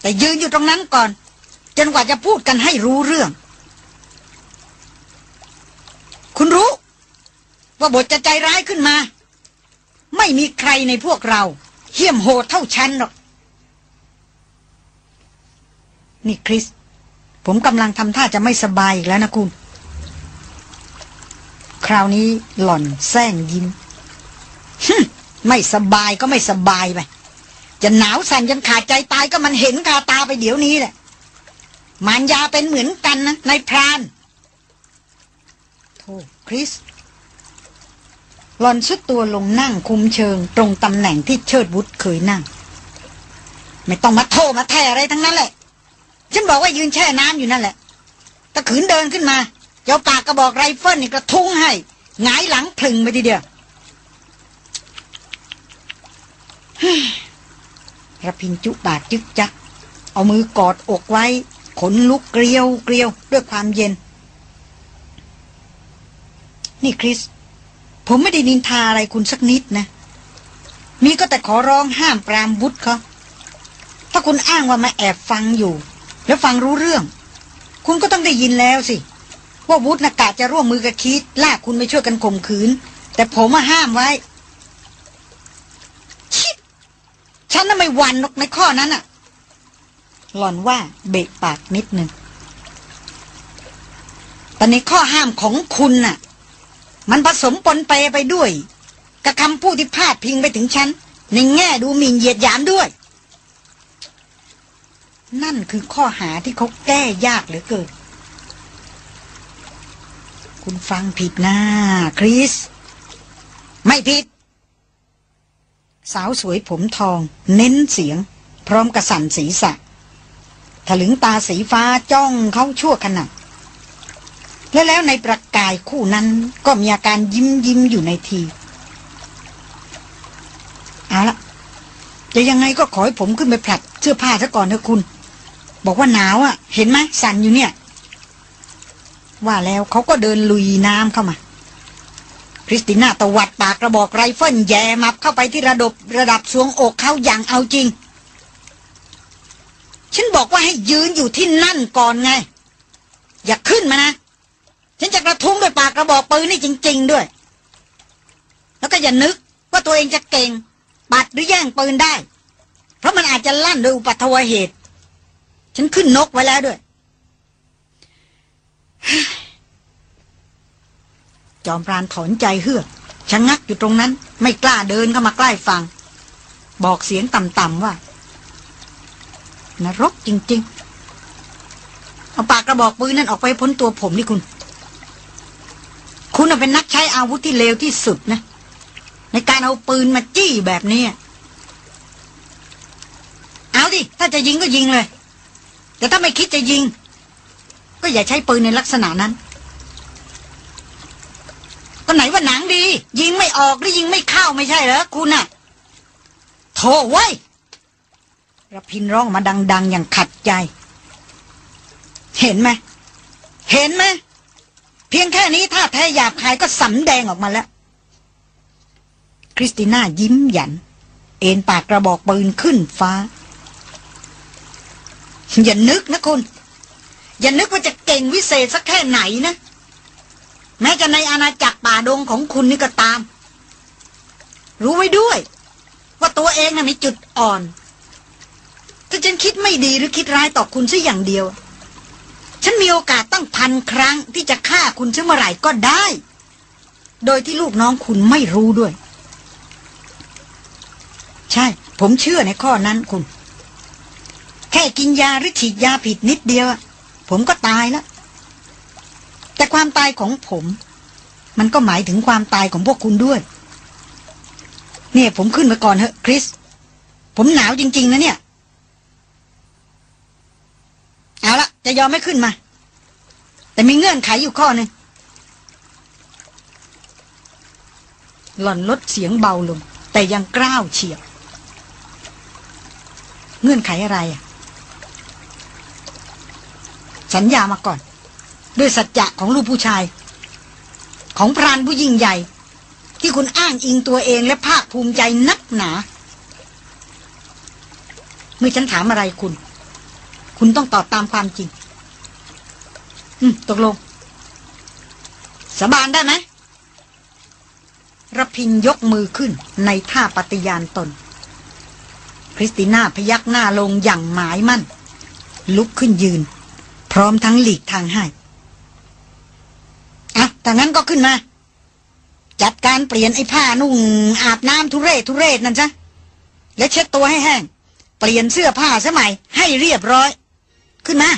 S1: แต่ยืนอยู่ตรงนั้นก่อน จนกว่าจะพูดกันให้รู้เรื่อง คุณรู้ ว่าบทจะใจร้ายขึ้นมา ไม่มีใครในพวกเรา เหี้ยมโหดเท่าฉันหรอก นี่คริส ผมกำลังทำท่าจะไม่สบายอีกแล้วนะคุณ คราวนี้หล่อนแซงยิ้มฮึ่มไม่สบายก็ไม่สบายไปจะหนาวสั่นจนขาดใจตายก็มันเห็นคาตาไปเดี๋ยวนี้แหละ มารยาเป็นเหมือนกันนะนายพรานโธ่คริสหล่อนทรุดตัวลงนั่งคุมเชิง ตรงตำแหน่งที่เชิดวุธเคยนั่ง ไม่ต้องมาโธ่มาแท่อะไรทั้งนั้นแหละ ฉันบอกว่ายืนแช่น้ำอยู่นั่นแหละถ้าขืนเดินขึ้นมาจะเอาปากกระบอกไรเฟิลนี่กระทุ้งให้หงายหลังผึ่งไปทีเดียวระพินจุบาดจึกจัก เอามือกอดอกไว้ ขนลุกเกลียวเกลียวด้วยความเย็น นี่คริส ผมไม่ได้นินทาอะไรคุณสักนิดนะมีก็แต่ขอร้องห้ามปรามบุตรเขาถ้าคุณอ้างว่ามาแอบฟังอยู่ แล้วฟังรู้เรื่อง คุณก็ต้องได้ยินแล้วสิ ว่าวุฒนากาจะร่วมมือกับคิดลากคุณไปช่วยกันข่มขืน แต่ผมมาห้ามไว้ชิฉันน่ะไม่หวันหรอกในข้อนั้นอะ หล่อนว่าเบะปากนิดหนึ่งแต่ในข้อห้ามของคุณน่ะ มันผสมปนเปไปด้วย กับคำพูดที่พาดพิงไปถึงฉัน ในแง่ดูหมิ่นเหยียดหยามด้วย นั่นคือข้อหาที่เขาแก้ยากเหลือเกิน คุณฟังผิดนะคริส ไม่ผิด สาวสวยผมทอง เน้นเสียง พร้อมกระสันศีรษะ ถลึงตาสีฟ้าจ้องเขาชั่วขณะและแล้วในประกายคู่นั้นก็มีอาการยิ้มยิ้มอยู่ในที เอาละจะยังไงก็ขอให้ผมขึ้นไปผลัดเสื้อผ้าซะก่อนเถอะคุณ บอกว่าหนาวอะ่ะ เห็นไหมสั่นอยู่เนี่ย ว่าแล้วเขาก็เดินลุยน้ำเข้ามา คริสติน่าตวัดปากกระบอกไรเฟิลแยงมับเข้าไปที่ระดับระดับทรวงอกเขาอย่างเอาจริง ฉันบอกว่าให้ยืนอยู่ที่นั่นก่อนไง อย่าขึ้นมานะ ฉันจะกระทุ้งด้วยปากกระบอกปืนนี่จริง ๆ ด้วย แล้วก็อย่านึกว่าตัวเองจะเก่งปัดหรือแย่งปืนได้ เพราะมันอาจจะลั่นโดยอุปัทวเหตุ ฉันขึ้นนกไว้แล้วด้วย จอมพรานถอนใจเฮือกชะงักอยู่ตรงนั้น ไม่กล้าเดินเข้ามาใกล้ฟัง บอกเสียงต่ำๆว่า นรกจริง ๆ เอาปากกระบอกปืนนั่นออกไปพ้นตัวผมนี่คุณ คุณเป็นนักใช้อาวุธที่เลวที่สุดนะ ในการเอาปืนมาจี้แบบนี้ เอาดิ ถ้าจะยิงก็ยิงเลย แต่ถ้าไม่คิดจะยิง ก็อย่าใช้ปืนในลักษณะนั้นก็ไหนว่าหนังดี ยิงไม่ออกหรือยิงไม่เข้าไม่ใช่เหรอคุณน่ะโถไว้ย ระพินร้องมาดัง ๆ อย่างขัดใจ เห็นไหม เห็นไหม เพียงแค่นี้ถ้าแท้หยาบคายก็สำแดงออกมาแล้ว คริสติน่ายิ้มหยัน เอ็นปากกระบอกปืนขึ้นฟ้า อย่านึกนะคุณ อย่านึกว่าจะเก่งวิเศษสักแค่ไหนนะ แม้จะในอาณาจักรป่าดงของคุณนี่ก็ตาม รู้ไว้ด้วย ว่าตัวเองน่ะมีจุดอ่อน ถ้าฉันคิดไม่ดีหรือคิดร้ายต่อคุณซะอย่างเดียว ฉันมีโอกาสตั้งพันครั้งที่จะฆ่าคุณซะเมื่อไหร่ก็ได้ โดยที่ลูกน้องคุณไม่รู้ด้วย ใช่ ผมเชื่อในข้อนั้นคุณ แค่กินยาหรือฉีดยาผิดนิดเดียว ผมก็ตายแล้ว แต่ความตายของผม มันก็หมายถึงความตายของพวกคุณด้วย เนี่ย ผมขึ้นมาก่อนเถอะคริส ผมหนาวจริง ๆ นะเนี่ย เอาละจะยอมไม่ขึ้นมา แต่มีเงื่อนไขอยู่ข้อหนึ่งหล่อนลดเสียงเบาลง แต่ยังกล้าวเฉียบ เงื่อนไขอะไรอะ สัญญามาก่อน ด้วยสัจจะของลูกผู้ชาย ของพรานผู้ยิ่งใหญ่ ที่คุณอ้างอิงตัวเองและภาคภูมิใจนักหนา เมื่อฉันถามอะไรคุณ คุณต้องตอบตามความจริง อืม ตกลงสาบานได้ไหมรพินยกมือขึ้นในท่าปฏิญาณตน คริสติน่าพยักหน้าลงอย่างหมายมั่น ลุกขึ้นยืน พร้อมทั้งหลีกทางให้อะถ้างั้นก็ขึ้นมา จัดการเปลี่ยนไอ้ผ้านุ่ง อาบน้ำทุเรศทุเรศนั่นซะและเช็ดตัวให้แห้ง เปลี่ยนเสื้อผ้าสมัยให้เรียบร้อย ขึ้นมา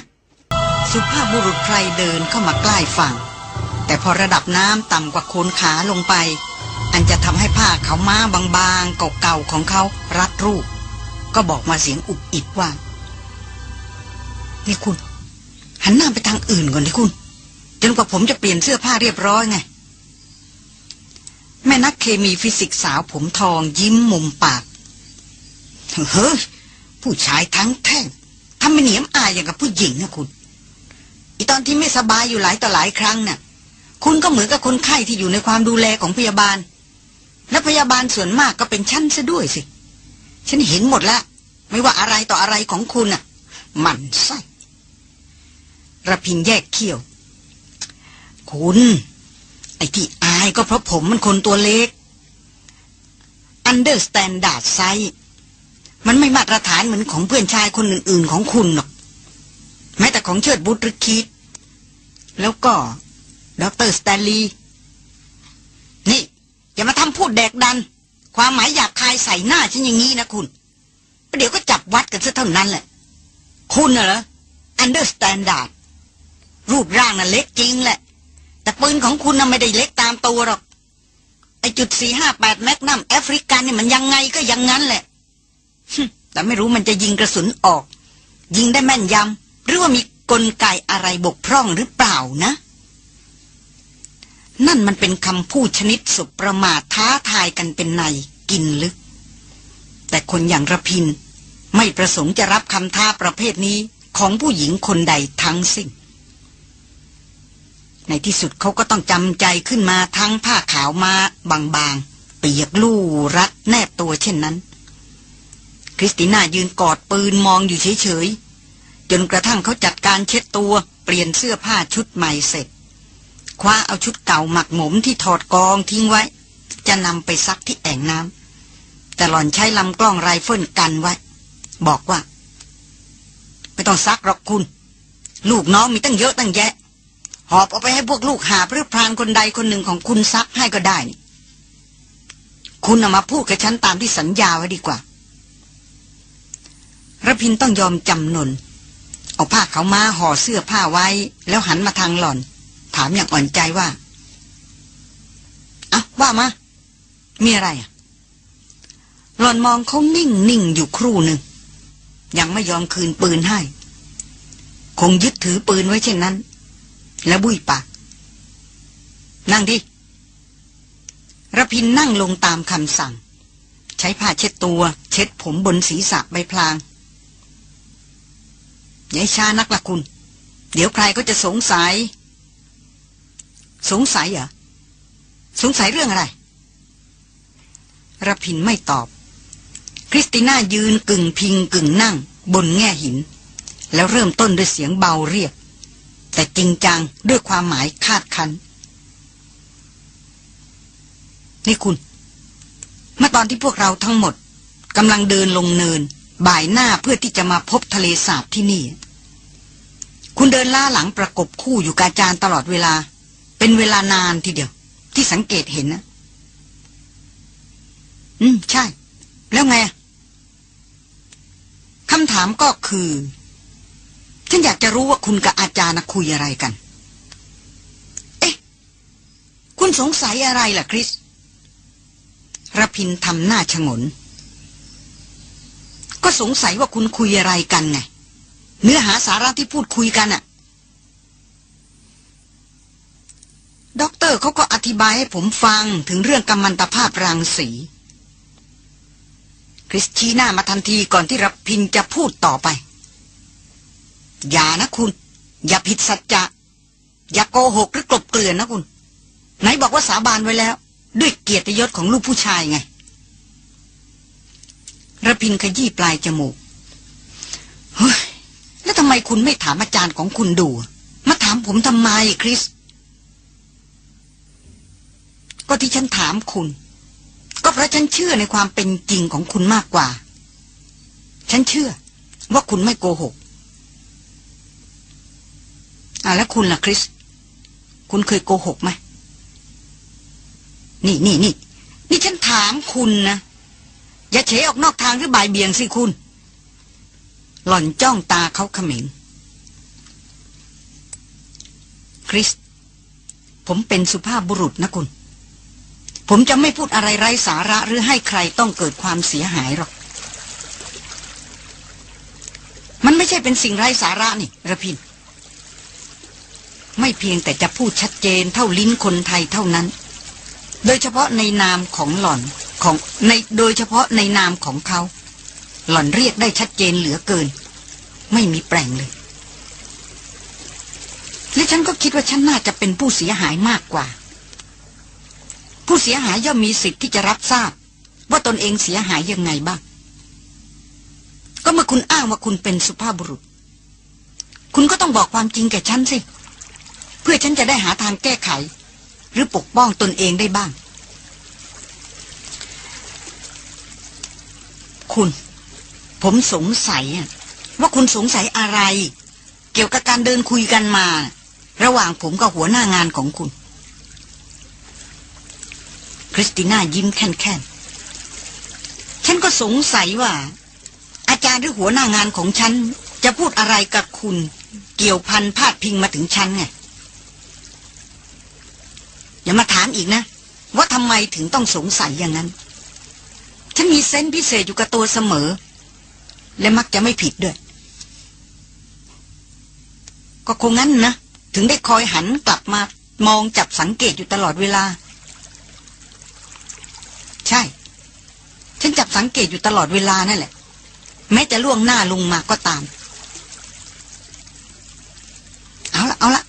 S1: สุภาพบุรุษไพรเดินเข้ามาใกล้ฝั่ง แต่พอระดับน้ำต่ำกว่าโคนขาลงไป อันจะทำให้ผ้าเขาวม้าบางๆเก่าๆของเขารัดรูป ก็บอกมาเสียงอุบอิบว่า นี่คุณ หันหน้าไปทางอื่นก่อนดิคุณ จนกว่าผมจะเปลี่ยนเสื้อผ้าเรียบร้อยไงแม่นักเคมีฟิสิกส์สาวผมทองยิ้มมุมปาก เฮ้ย ผู้ชายทั้งแท่ง ทำไม่เหนียมอายอย่างกับผู้หญิงนะคุณ อีตอนที่ไม่สบายอยู่หลายต่อหลายครั้งน่ะ คุณก็เหมือนกับคนไข้ที่อยู่ในความดูแลของพยาบาล และพยาบาลส่วนมากก็เป็นชั้นซะด้วยสิ ฉันเห็นหมดแล้วไม่ว่าอะไรต่ออะไรของคุณน่ะ มันไส้ระพินแยกเขี้ยว คุณ ไอ้ที่อายก็เพราะผมมันคนตัวเล็ก under standard size มันไม่มาตรฐานเหมือนของเพื่อนชายคนอื่น ๆ ของคุณหรอก แม้แต่ของเชิดวุธ คีธ แล้วก็ดรสแตนลีย์นี่อย่ามาทำพูดแดกดัน ความหมายหยาบคายใส่หน้าฉันอย่างนี้นะคุณประเดี๋ยวก็จับวัดกันซะเท่านั้นแหละ คุณน่ะเหรอ understandard รูปร่างน่ะเล็กจริงแหละ แต่ปืนของคุณน่ะไม่ได้เล็กตามตัวหรอก ไอจุดสี่ห้าแปดแมกนัมแอฟริกันนี่มันยังไงก็ยังงั้นแหละ แต่ไม่รู้มันจะยิงกระสุนออก ยิงได้แม่นยำหรือว่ามีกลไกอะไรบกพร่องหรือเปล่านะ นั่นมันเป็นคำพูดชนิดสุประมาทท้าทายกันเป็นในกินลึก แต่คนอย่างระพิน ไม่ประสงค์จะรับคำท้าประเภทนี้ของผู้หญิงคนใดทั้งสิ้นในที่สุดเขาก็ต้องจำใจขึ้นมาทั้งผ้าขาวมาบางๆเปียกลู่รัดแนบตัวเช่นนั้น คริสติน่ายืนกอดปืนมองอยู่เฉยๆ จนกระทั่งเขาจัดการเช็ดตัว เปลี่ยนเสื้อผ้าชุดใหม่เสร็จ คว้าเอาชุดเก่าหมักหมมที่ถอดกองทิ้งไว้ จะนำไปซักที่แอ่งน้ำแต่หล่อนใช้ลำกล้องไรเฟิลกันไว้ บอกว่า ไม่ต้องซักหรอกคุณ ลูกน้องมีตั้งเยอะตั้งแยะ หอบเอาไปให้พวกลูกหาหรือพรานคนใดคนหนึ่งของคุณซักให้ก็ได้ คุณเอามาพูดกับฉันตามที่สัญญาไว้ดีกว่า รพินทร์ต้องยอมจำนน เอาผ้าขาวม้าห่อเสื้อผ้าไว้ แล้วหันมาทางหล่อน ถามอย่างอ่อนใจว่าอะว่ามา มีอะไรอะ หล่อนมองเขานิ่งนิ่งอยู่ครู่หนึ่ง ยังไม่ยอมคืนปืนให้ คงยึดถือปืนไว้เช่นนั้น แล้วบุยปาก นั่งดิระพินนั่งลงตามคำสั่ง ใช้ผ้าเช็ดตัว เช็ดผมบนศีรษะใบพลาง อย่าช้านักละคุณ เดี๋ยวใครก็จะสงสัย สงสัยเหรอ สงสัยเรื่องอะไรระพินไม่ตอบ คริสติน่ายืนกึ่งพิงกึ่งนั่ง บนแง่หิน แล้วเริ่มต้นด้วยเสียงเบาเรียบ แต่จริงจังด้วยความหมายคาดคัน นี่คุณ เมื่อตอนที่พวกเราทั้งหมดกำลังเดินลงเนิน บ่ายหน้าเพื่อที่จะมาพบทะเลสาบที่นี่ คุณเดินล่าหลังประกบคู่อยู่กาจารตลอดเวลา เป็นเวลานานทีเดียว ที่สังเกตเห็นนะ อืม ใช่ แล้วไงคำถามก็คือ ฉันอยากจะรู้ว่าคุณกับอาจารย์คุยอะไรกัน เอ๊ะ คุณสงสัยอะไรล่ะคริสระพินทำหน้าชงน ก็สงสัยว่าคุณคุยอะไรกันไง เนื้อหาสาระที่พูดคุยกันอะด็อกเตอร์เขาก็อธิบายให้ผมฟังถึงเรื่องกัมมันตภาพรังสี คริสชีหน้ามาทันทีก่อนที่รับพินจะพูดต่อไป อย่านะคุณ อย่าผิดสัจจะอย่าโกหกหรือกลบเกลื่อนนะคุณ ไหนบอกว่าสาบานไว้แล้ว ด้วยเกียรติยศของลูกผู้ชายไง ระพินขยี้ปลายจมูก เฮ้ย แล้วทำไมคุณไม่ถามอาจารย์ของคุณดู มาถามผมทำไมคริส ก็ที่ฉันถามคุณ ก็เพราะฉันเชื่อในความเป็นจริงของคุณมากกว่า ฉันเชื่อ ว่าคุณไม่โกหกอ่าแล้วคุณล่ะคริส คุณเคยโกหกไหม นี่นี่นี่ นี่ฉันถามคุณนะ อย่าเฉออกนอกทางหรือบ่ายเบี่ยงสิคุณ หล่อนจ้องตาเขาเขม็งคริส ผมเป็นสุภาพบุรุษนะคุณ ผมจะไม่พูดอะไรไร้สาระหรือให้ใครต้องเกิดความเสียหายหรอก มันไม่ใช่เป็นสิ่งไร้สาระนี่ระพิน ไม่เพียงแต่จะพูดชัดเจนเท่าลิ้นคนไทยเท่านั้น โดยเฉพาะในนามของหล่อน ของในโดยเฉพาะในนามของเขา หล่อนเรียกได้ชัดเจนเหลือเกิน ไม่มีแปลงเลย และฉันก็คิดว่าฉันน่าจะเป็นผู้เสียหายมากกว่า ผู้เสียหายย่อมมีสิทธิ์ที่จะรับทราบ ว่าตนเองเสียหายยังไงบ้าง ก็เมื่อคุณอ้างว่าคุณเป็นสุภาพบุรุษ คุณก็ต้องบอกความจริงแก่ฉันสิ เพื่อฉันจะได้หาทางแก้ไข หรือปกป้องตนเองได้บ้าง คุณ ผมสงสัยว่าคุณสงสัยอะไร เกี่ยวกับการเดินคุยกันมา ระหว่างผมกับหัวหน้างานของคุณ คริสติน่ายิ้มแค่นๆฉันก็สงสัยว่า อาจารย์หรือหัวหน้างานของฉัน จะพูดอะไรกับคุณ เกี่ยวพันพาดพิงมาถึงฉันไงอย่ามาถามอีกนะ ว่าทำไมถึงต้องสงสัยอย่างนั้น ฉันมีเซนพิเศษอยู่กับตัวเสมอ และมักจะไม่ผิดด้วย ก็คงงั้นนะ ถึงได้คอยหันกลับมามองจับสังเกตอยู่ตลอดเวลา ใช่ ฉันจับสังเกตอยู่ตลอดเวลานั่นแหละ แม้จะล่วงหน้าลงมาก็ตาม เอาละเอาละ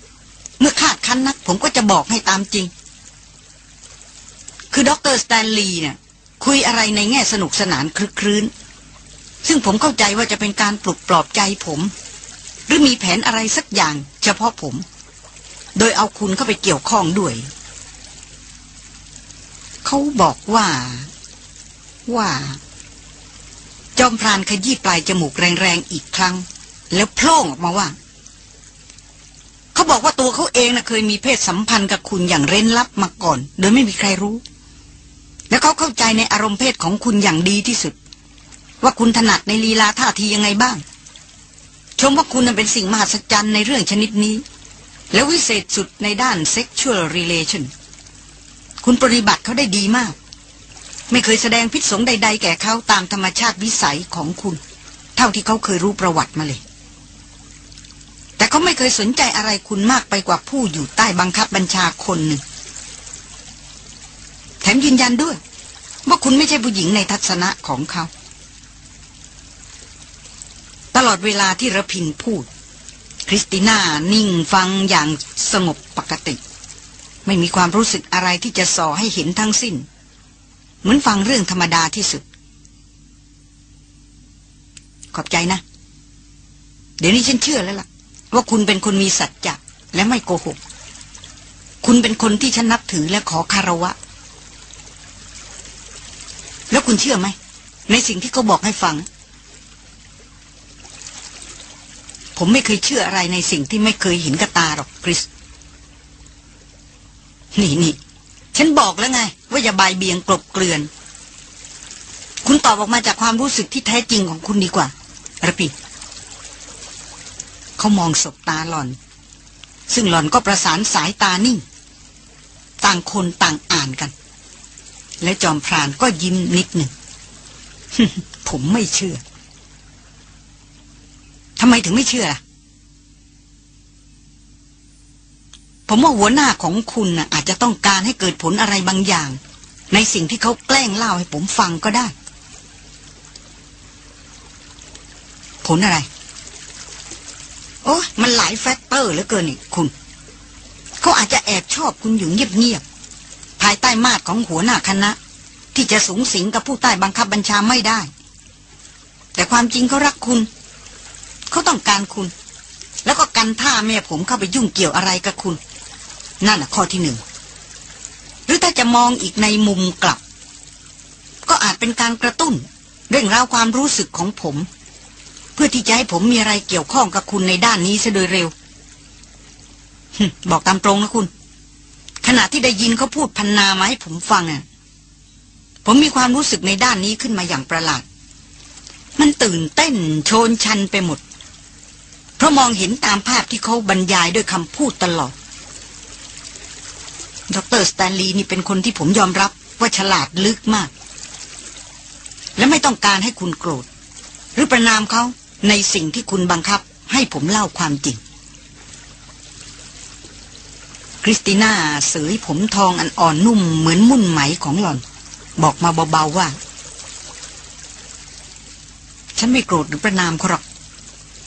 S1: เมื่อคาดคั้นนัก ผมก็จะบอกให้ตามจริง คือด็อกเตอร์สแตนลีย์เนี่ย คุยอะไรในแง่สนุกสนานครึกครื้น ซึ่งผมเข้าใจว่าจะเป็นการปลุกปลอบใจผม หรือมีแผนอะไรสักอย่างเฉพาะผม โดยเอาคุณเข้าไปเกี่ยวข้องด้วย เขาบอกว่า ว่า จอมพรานขยี้ปลายจมูกแรงๆอีกครั้ง แล้วโพล่งออกมาว่าเขาบอกว่าตัวเขาเองนะ่ะเคยมีเพศสัมพันธ์กับคุณอย่างเร้นลับมาก่อน โดยไม่มีใครรู้ เขาเข้าใจในอารมณ์เพศของคุณอย่างดีที่สุด ว่าคุณถนัดในลีลาท่าทียังไงบ้าง ชมว่าคุณนั้นเป็นสิ่งมหัศจรรย์ในเรื่องชนิดนี้ และวิเศษสุดในด้าน sexual relation คุณปฏิบัติเขาได้ดีมาก ไม่เคยแสดงพิษสงใด ๆ แก่เขาตามธรรมชาติวิสัยของคุณ เท่าที่เขาเคยรู้ประวัติมาเลย แต่เขาไม่เคยสนใจอะไรคุณมากไปกว่าผู้อยู่ใต้บังคับบัญชาคนหนึ่งแถมยืนยันด้วย ว่าคุณไม่ใช่ผู้หญิงในทัศนะของเขา ตลอดเวลาที่ระพินพูด คริสติน่านิ่งฟังอย่างสงบปกติ ไม่มีความรู้สึกอะไรที่จะส่อให้เห็นทั้งสิ้น เหมือนฟังเรื่องธรรมดาที่สุด ขอบใจนะ เดี๋ยวนี้ฉันเชื่อแล้วล่ะ ว่าคุณเป็นคนมีสัจจะ
S2: และไม่โกหก คุณเป็นคนที่ฉันนับถือและขอคารวะ แล้วคุณเชื่อไหม ในสิ่งที่เขาบอกให้ฟัง ผมไม่เคยเชื่ออะไรในสิ่งที่ไม่เคยเห็นกับตาหรอกคริส นี่นี่ฉันบอกแล้วไง ว่าอย่าบายเบียงกลบเกลื่อน คุณตอบออกมาจากความรู้สึกที่แท้จริงของคุณดีกว่าระปีเขามองศบตาหล่อน ซึ่งหล่อนก็ประสานสายตานิ่ง ต่างคนต่างอ่านกัน และจอมพรานก็ยิ้มนิดหนึ่ง ผมไม่เชื่อทำไมถึงไม่เชื่อ ผมว่าหัวหน้าของคุณนะอาจจะต้องการให้เกิดผลอะไรบางอย่าง ในสิ่งที่เขาแกล้งเล่าให้ผมฟังก็ได้ ผลอะไร โอ้มันหลายแฟกเตอร์เหลือเกินนี่คุณ เขาอาจจะแอบชอบคุณอยู่เงียบๆ ใต้มาดของหัวหน้าคณะ ที่จะสูงสิงกับผู้ใต้บังคับบัญชาไม่ได้ แต่ความจริงเขารักคุณ เขาต้องการคุณ แล้วก็กันท่าแม่ผมเข้าไปยุ่งเกี่ยวอะไรกับคุณ นั่นน่ะข้อที่หนึ่ง หรือถ้าจะมองอีกในมุมกลับ ก็อาจเป็นการกระตุ้น เรื่องราวความรู้สึกของผม เพื่อที่จะให้ผมมีอะไรเกี่ยวข้องกับคุณในด้านนี้ซะโดยเร็วบอกตามตรงนะคุณ ขณะที่ได้ยินเขาพูดพันนามาให้ผมฟังน่ะผมมีความรู้สึกในด้านนี้ขึ้นมาอย่างประหลาด มันตื่นเต้นโชนชันไปหมด เพราะมองเห็นตามภาพที่เขาบรรยายด้วยคำพูดตลอด ดรสแตนลีย์นี่เป็นคนที่ผมยอมรับว่าฉลาดลึกมาก และไม่ต้องการให้คุณโกรธ หรือประนามเขาในสิ่งที่คุณบังคับให้ผมเล่าความจริง คริสติน่าเสยผมทองอันอ่อนนุ่มเหมือนมุ่นไหมของหล่อน บอกมาเบาๆว่า ฉันไม่โกรธหรือประนามเขาหรอก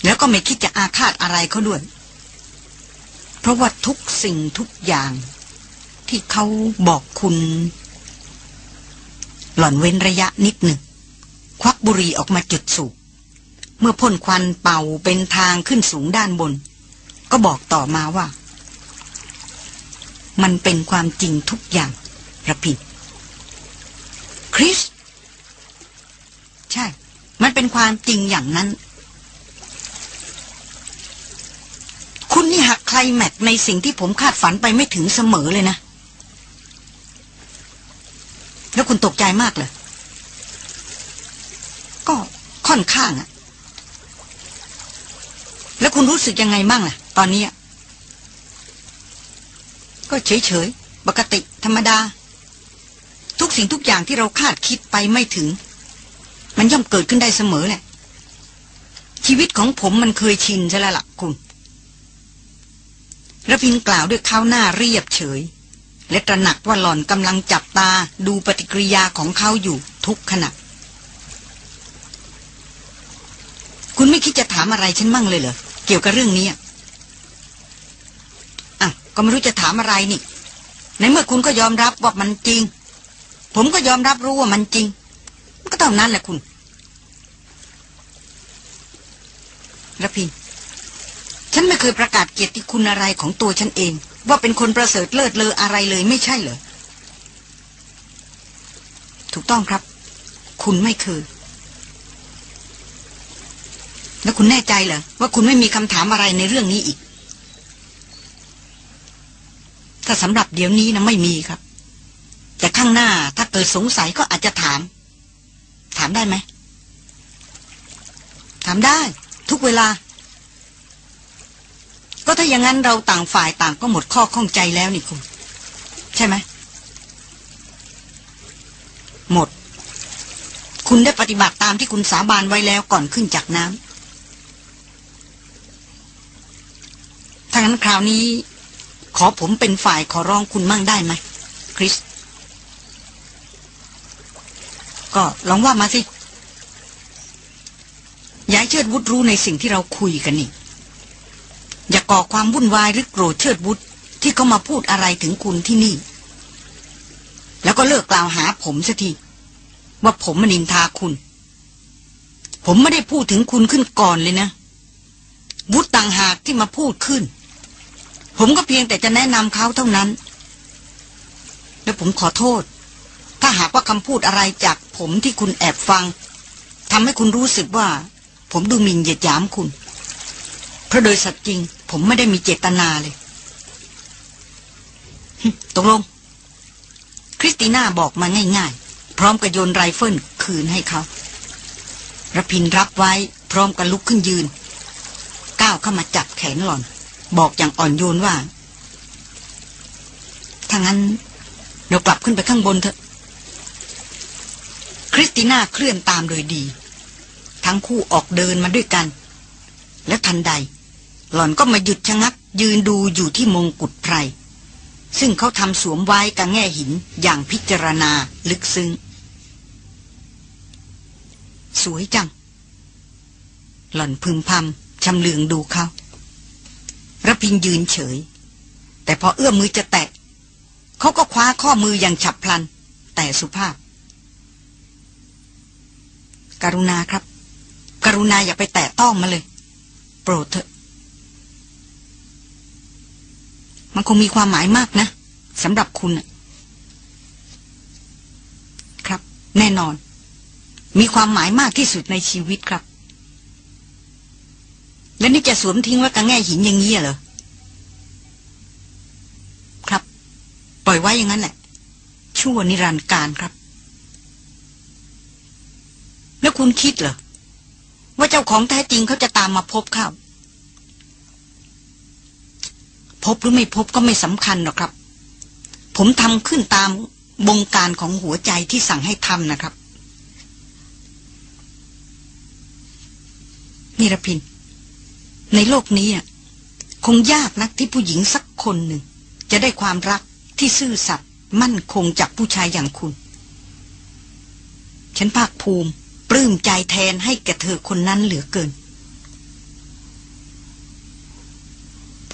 S2: แล้วก็ไม่คิดจะอาฆาตอะไรเขาด้วย เพราะว่าทุกสิ่งทุกอย่าง ที่เขาบอกคุณ หล่อนเว้นระยะนิดหนึ่ง ควักบุหรี่ออกมาจุดสูบเมื่อพ่นควันเป่าเป็นทางขึ้นสูงด้านบน ก็บอกต่อมาว่า มันเป็นความจริงทุกอย่างระพินคริส ใช่ มันเป็นความจริงอย่างนั้น คุณนี่หักใครแม็กในสิ่งที่ผมคาดฝันไปไม่ถึงเสมอเลยนะ แล้วคุณตกใจมากเลย ก็ค่อนข้างอะแล้วคุณรู้สึกยังไงบ้างล่ะ ตอนนี้อะ ก็เฉยๆ ปกติธรรมดา ทุกสิ่งทุกอย่างที่เราคาดคิดไปไม่ถึง มันย่อมเกิดขึ้นได้เสมอแหละ ชีวิตของผมมันเคยชินใช่แล้วล่ะคุณระพินกล่าวด้วยข้าวหน้าเรียบเฉย และตระหนักว่าหล่อนกำลังจับตาดูปฏิกิริยาของเขาอยู่ทุกขณะ คุณไม่คิดจะถามอะไรฉันมั่งเลยเหรอ เกี่ยวกับเรื่องนี้อะ ก็ไม่รู้จะถามอะไรนี่ ในเมื่อคุณก็ยอมรับว่ามันจริง ผมก็ยอมรับรู้ว่ามันจริง ก็เท่านั้นแหละคุณระพินฉันไม่เคยประกาศเกียรติคุณอะไรของตัวฉันเอง ว่าเป็นคนประเสริฐเลิศเลออะไรเลยไม่ใช่เหรอถูกต้องครับ คุณไม่เคยแล้วคุณแน่ใจเหรอว่าคุณไม่มีคำถามอะไรในเรื่องนี้อีก ถ้าสำหรับเดี๋ยวนี้นะไม่มีครับ แต่ข้างหน้าถ้าเกิดสงสัยก็อาจจะถาม ถามได้ไหม ถามได้ ทุกเวลา ก็ถ้าอย่างนั้นเราต่างฝ่ายต่างก็หมดข้อข้องใจแล้วนี่คุณ ใช่ไหม หมด คุณได้ปฏิบัติตามที่คุณสาบานไว้แล้วก่อนขึ้นจากน้ำถ้างั้นคราวนี้ ขอผมเป็นฝ่ายขอร้องคุณมั่งได้ไหมคริส ก็ลองว่ามาสิย้ายเชิดวุฒรู้ในสิ่งที่เราคุยกันนี่ อย่าก่อความวุ่นวายหรือโกรธเชิดวุฒที่เขามาพูดอะไรถึงคุณที่นี่ แล้วก็เลิกกล่าวหาผมสักทีว่าผมมนินทาคุณ ผมไม่ได้พูดถึงคุณขึ้นก่อนเลยนะวุฒต่างหากที่มาพูดขึ้น ผมก็เพียงแต่จะแนะนำเขาเท่านั้น และผมขอโทษ ถ้าหากว่าคำพูดอะไรจากผมที่คุณแอบฟังทำให้คุณรู้สึกว่า ผมดูหมิ่นเหยียดหยามคุณ เพราะโดยสัตย์จริง ผมไม่ได้มีเจตนาเลยหึตกลง คริสติน่าบอกมาง่าย ๆ พร้อมกับโยนไรเฟิลคืนให้เขาระพินรับไว้พร้อมกับลุกขึ้นยืน ก้าวเข้ามาจับแขนหล่อน บอกอย่างอ่อนโยนว่าถ้างั้นเรากลับขึ้นไปข้างบนเถอะ คริสติน่าเคลื่อนตามโดยดี ทั้งคู่ออกเดินมาด้วยกัน และทันใด หล่อนก็มาหยุดชะงัก ยืนดูอยู่ที่มงกุฎไพร ซึ่งเขาทำสวมไว้กับแง่หินอย่างพิจารณาลึกซึ้ง สวยจัง หล่อนพึมพำชำเลืองดูเขา ระพินยืนเฉย แต่พอเอื้อมมือจะแตะเขาก็คว้าข้อมืออย่างฉับพลัน แต่สุภาพ กรุณาครับ กรุณาอย่าไปแตะต้องมาเลย โปรดเถอะ มันคงมีความหมายมากนะสำหรับคุณครับ แน่นอน มีความหมายมากที่สุดในชีวิตครับ แล้วนี่จะสวมทิ้งไว้กับแง่หินอย่างนี้เหรอ ครับ ปล่อยไว้อย่างนั้นแหละ ชั่วนิรันดร์การครับ แล้วคุณคิดเหรอ ว่าเจ้าของแท้จริงเขาจะตามมาพบเข้า พบหรือไม่พบก็ไม่สำคัญหรอกครับ ผมทำขึ้นตามบงการของหัวใจที่สั่งให้ทำนะครับ นิรพิน ในโลกนี้คงยากนักที่ผู้หญิงสักคนหนึ่ง จะได้ความรักที่ซื่อสัตย์มั่นคงจากผู้ชายอย่างคุณ ฉันภาคภูมิ ปลื้มใจแทนให้แก่เธอคนนั้นเหลือเกิน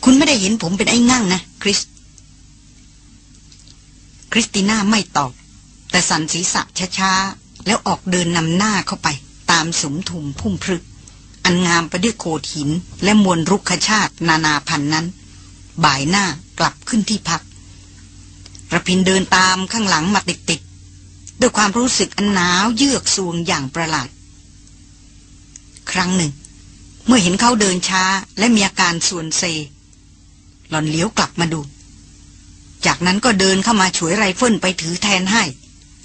S2: คุณไม่ได้เห็นผมเป็นไอ้งั่งนะ คริส คริสติน่าไม่ตอบ แต่สันศีรษะช้าๆ แล้วออกเดินนำหน้าเข้าไป ตามสมทุมพุ่มพรึก อันงามไปด้วยโขดหิน และมวลรุกขชาตินานาพันนั้น บ่ายหน้ากลับขึ้นที่พักระพินเดินตามข้างหลังมาติดๆด้วยความรู้สึกอันหนาวเยือกสวงอย่างประหลาด ครั้งหนึ่ง เมื่อเห็นเขาเดินช้าและมีอาการส่วนเซ หล่อนเลี้ยวกลับมาดู จากนั้นก็เดินเข้ามาฉวยไรเฟิลไปถือแทนให้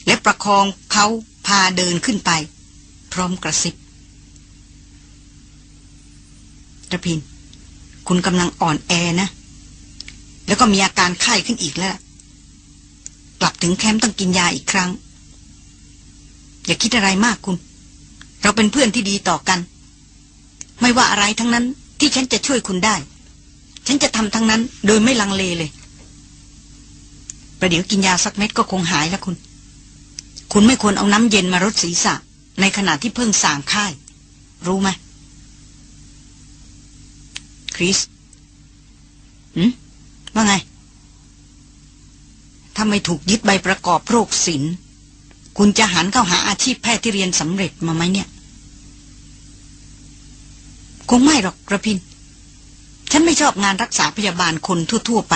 S2: และประคองเขาพาเดินขึ้นไป พร้อมกระซิบ ระพิน คุณกำลังอ่อนแอนะ แล้วก็มีอาการไข้ขึ้นอีกแล้ว กลับถึงแคมป์ต้องกินยาอีกครั้ง อย่าคิดอะไรมากคุณ เราเป็นเพื่อนที่ดีต่อกัน ไม่ว่าอะไรทั้งนั้นที่ฉันจะช่วยคุณได้ ฉันจะทำทั้งนั้นโดยไม่ลังเลเลย ประเดี๋ยวกินยาสักเม็ดก็คงหายแล้วคุณ คุณไม่ควรเอาน้ำเย็นมารดศีรษะ ในขณะที่เพิ่งสางค่ายรู้ไหม คริสหืมว่าไงถ้าไม่ถูกยึดใบประกอบโรคศิลป์คุณจะหันเข้าหาอาชีพแพทย์ที่เรียนสำเร็จมาไหมเนี่ย คงไม่หรอกกระพิน ฉันไม่ชอบงานรักษาพยาบาลคนทั่ว ๆ ไป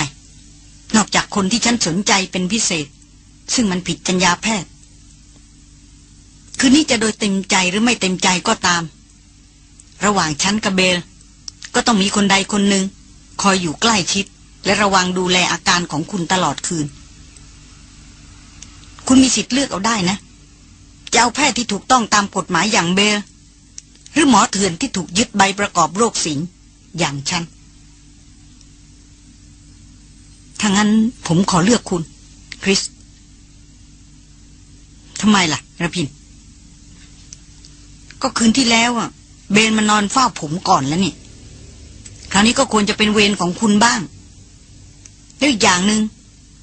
S2: นอกจากคนที่ฉันสนใจเป็นพิเศษ ซึ่งมันผิดจัญญาแพทย์ คืนนี้จะโดยเต็มใจหรือไม่เต็มใจก็ตาม ระหว่างฉันกับเบล ก็ต้องมีคนใดคนหนึ่งคอยอยู่ใกล้ชิด และระวังดูแลอาการของคุณตลอดคืน คุณมีสิทธิ์เลือกเอาได้นะ จะเอาแพทย์ที่ถูกต้องตามกฎหมายอย่างเบลหรือหมอเถื่อนที่ถูกยึดใบประกอบโรคสิงอย่างฉันถ้างั้นผมขอเลือกคุณ คริสทำไมล่ะระพิน ก็คืนที่แล้วอะ เบนมานอนเฝ้าผมก่อนแล้วนี่าวนี้ก็ควรจะเป็นเวรของคุณบ้าง แล้วอีกอย่างหนึง่ง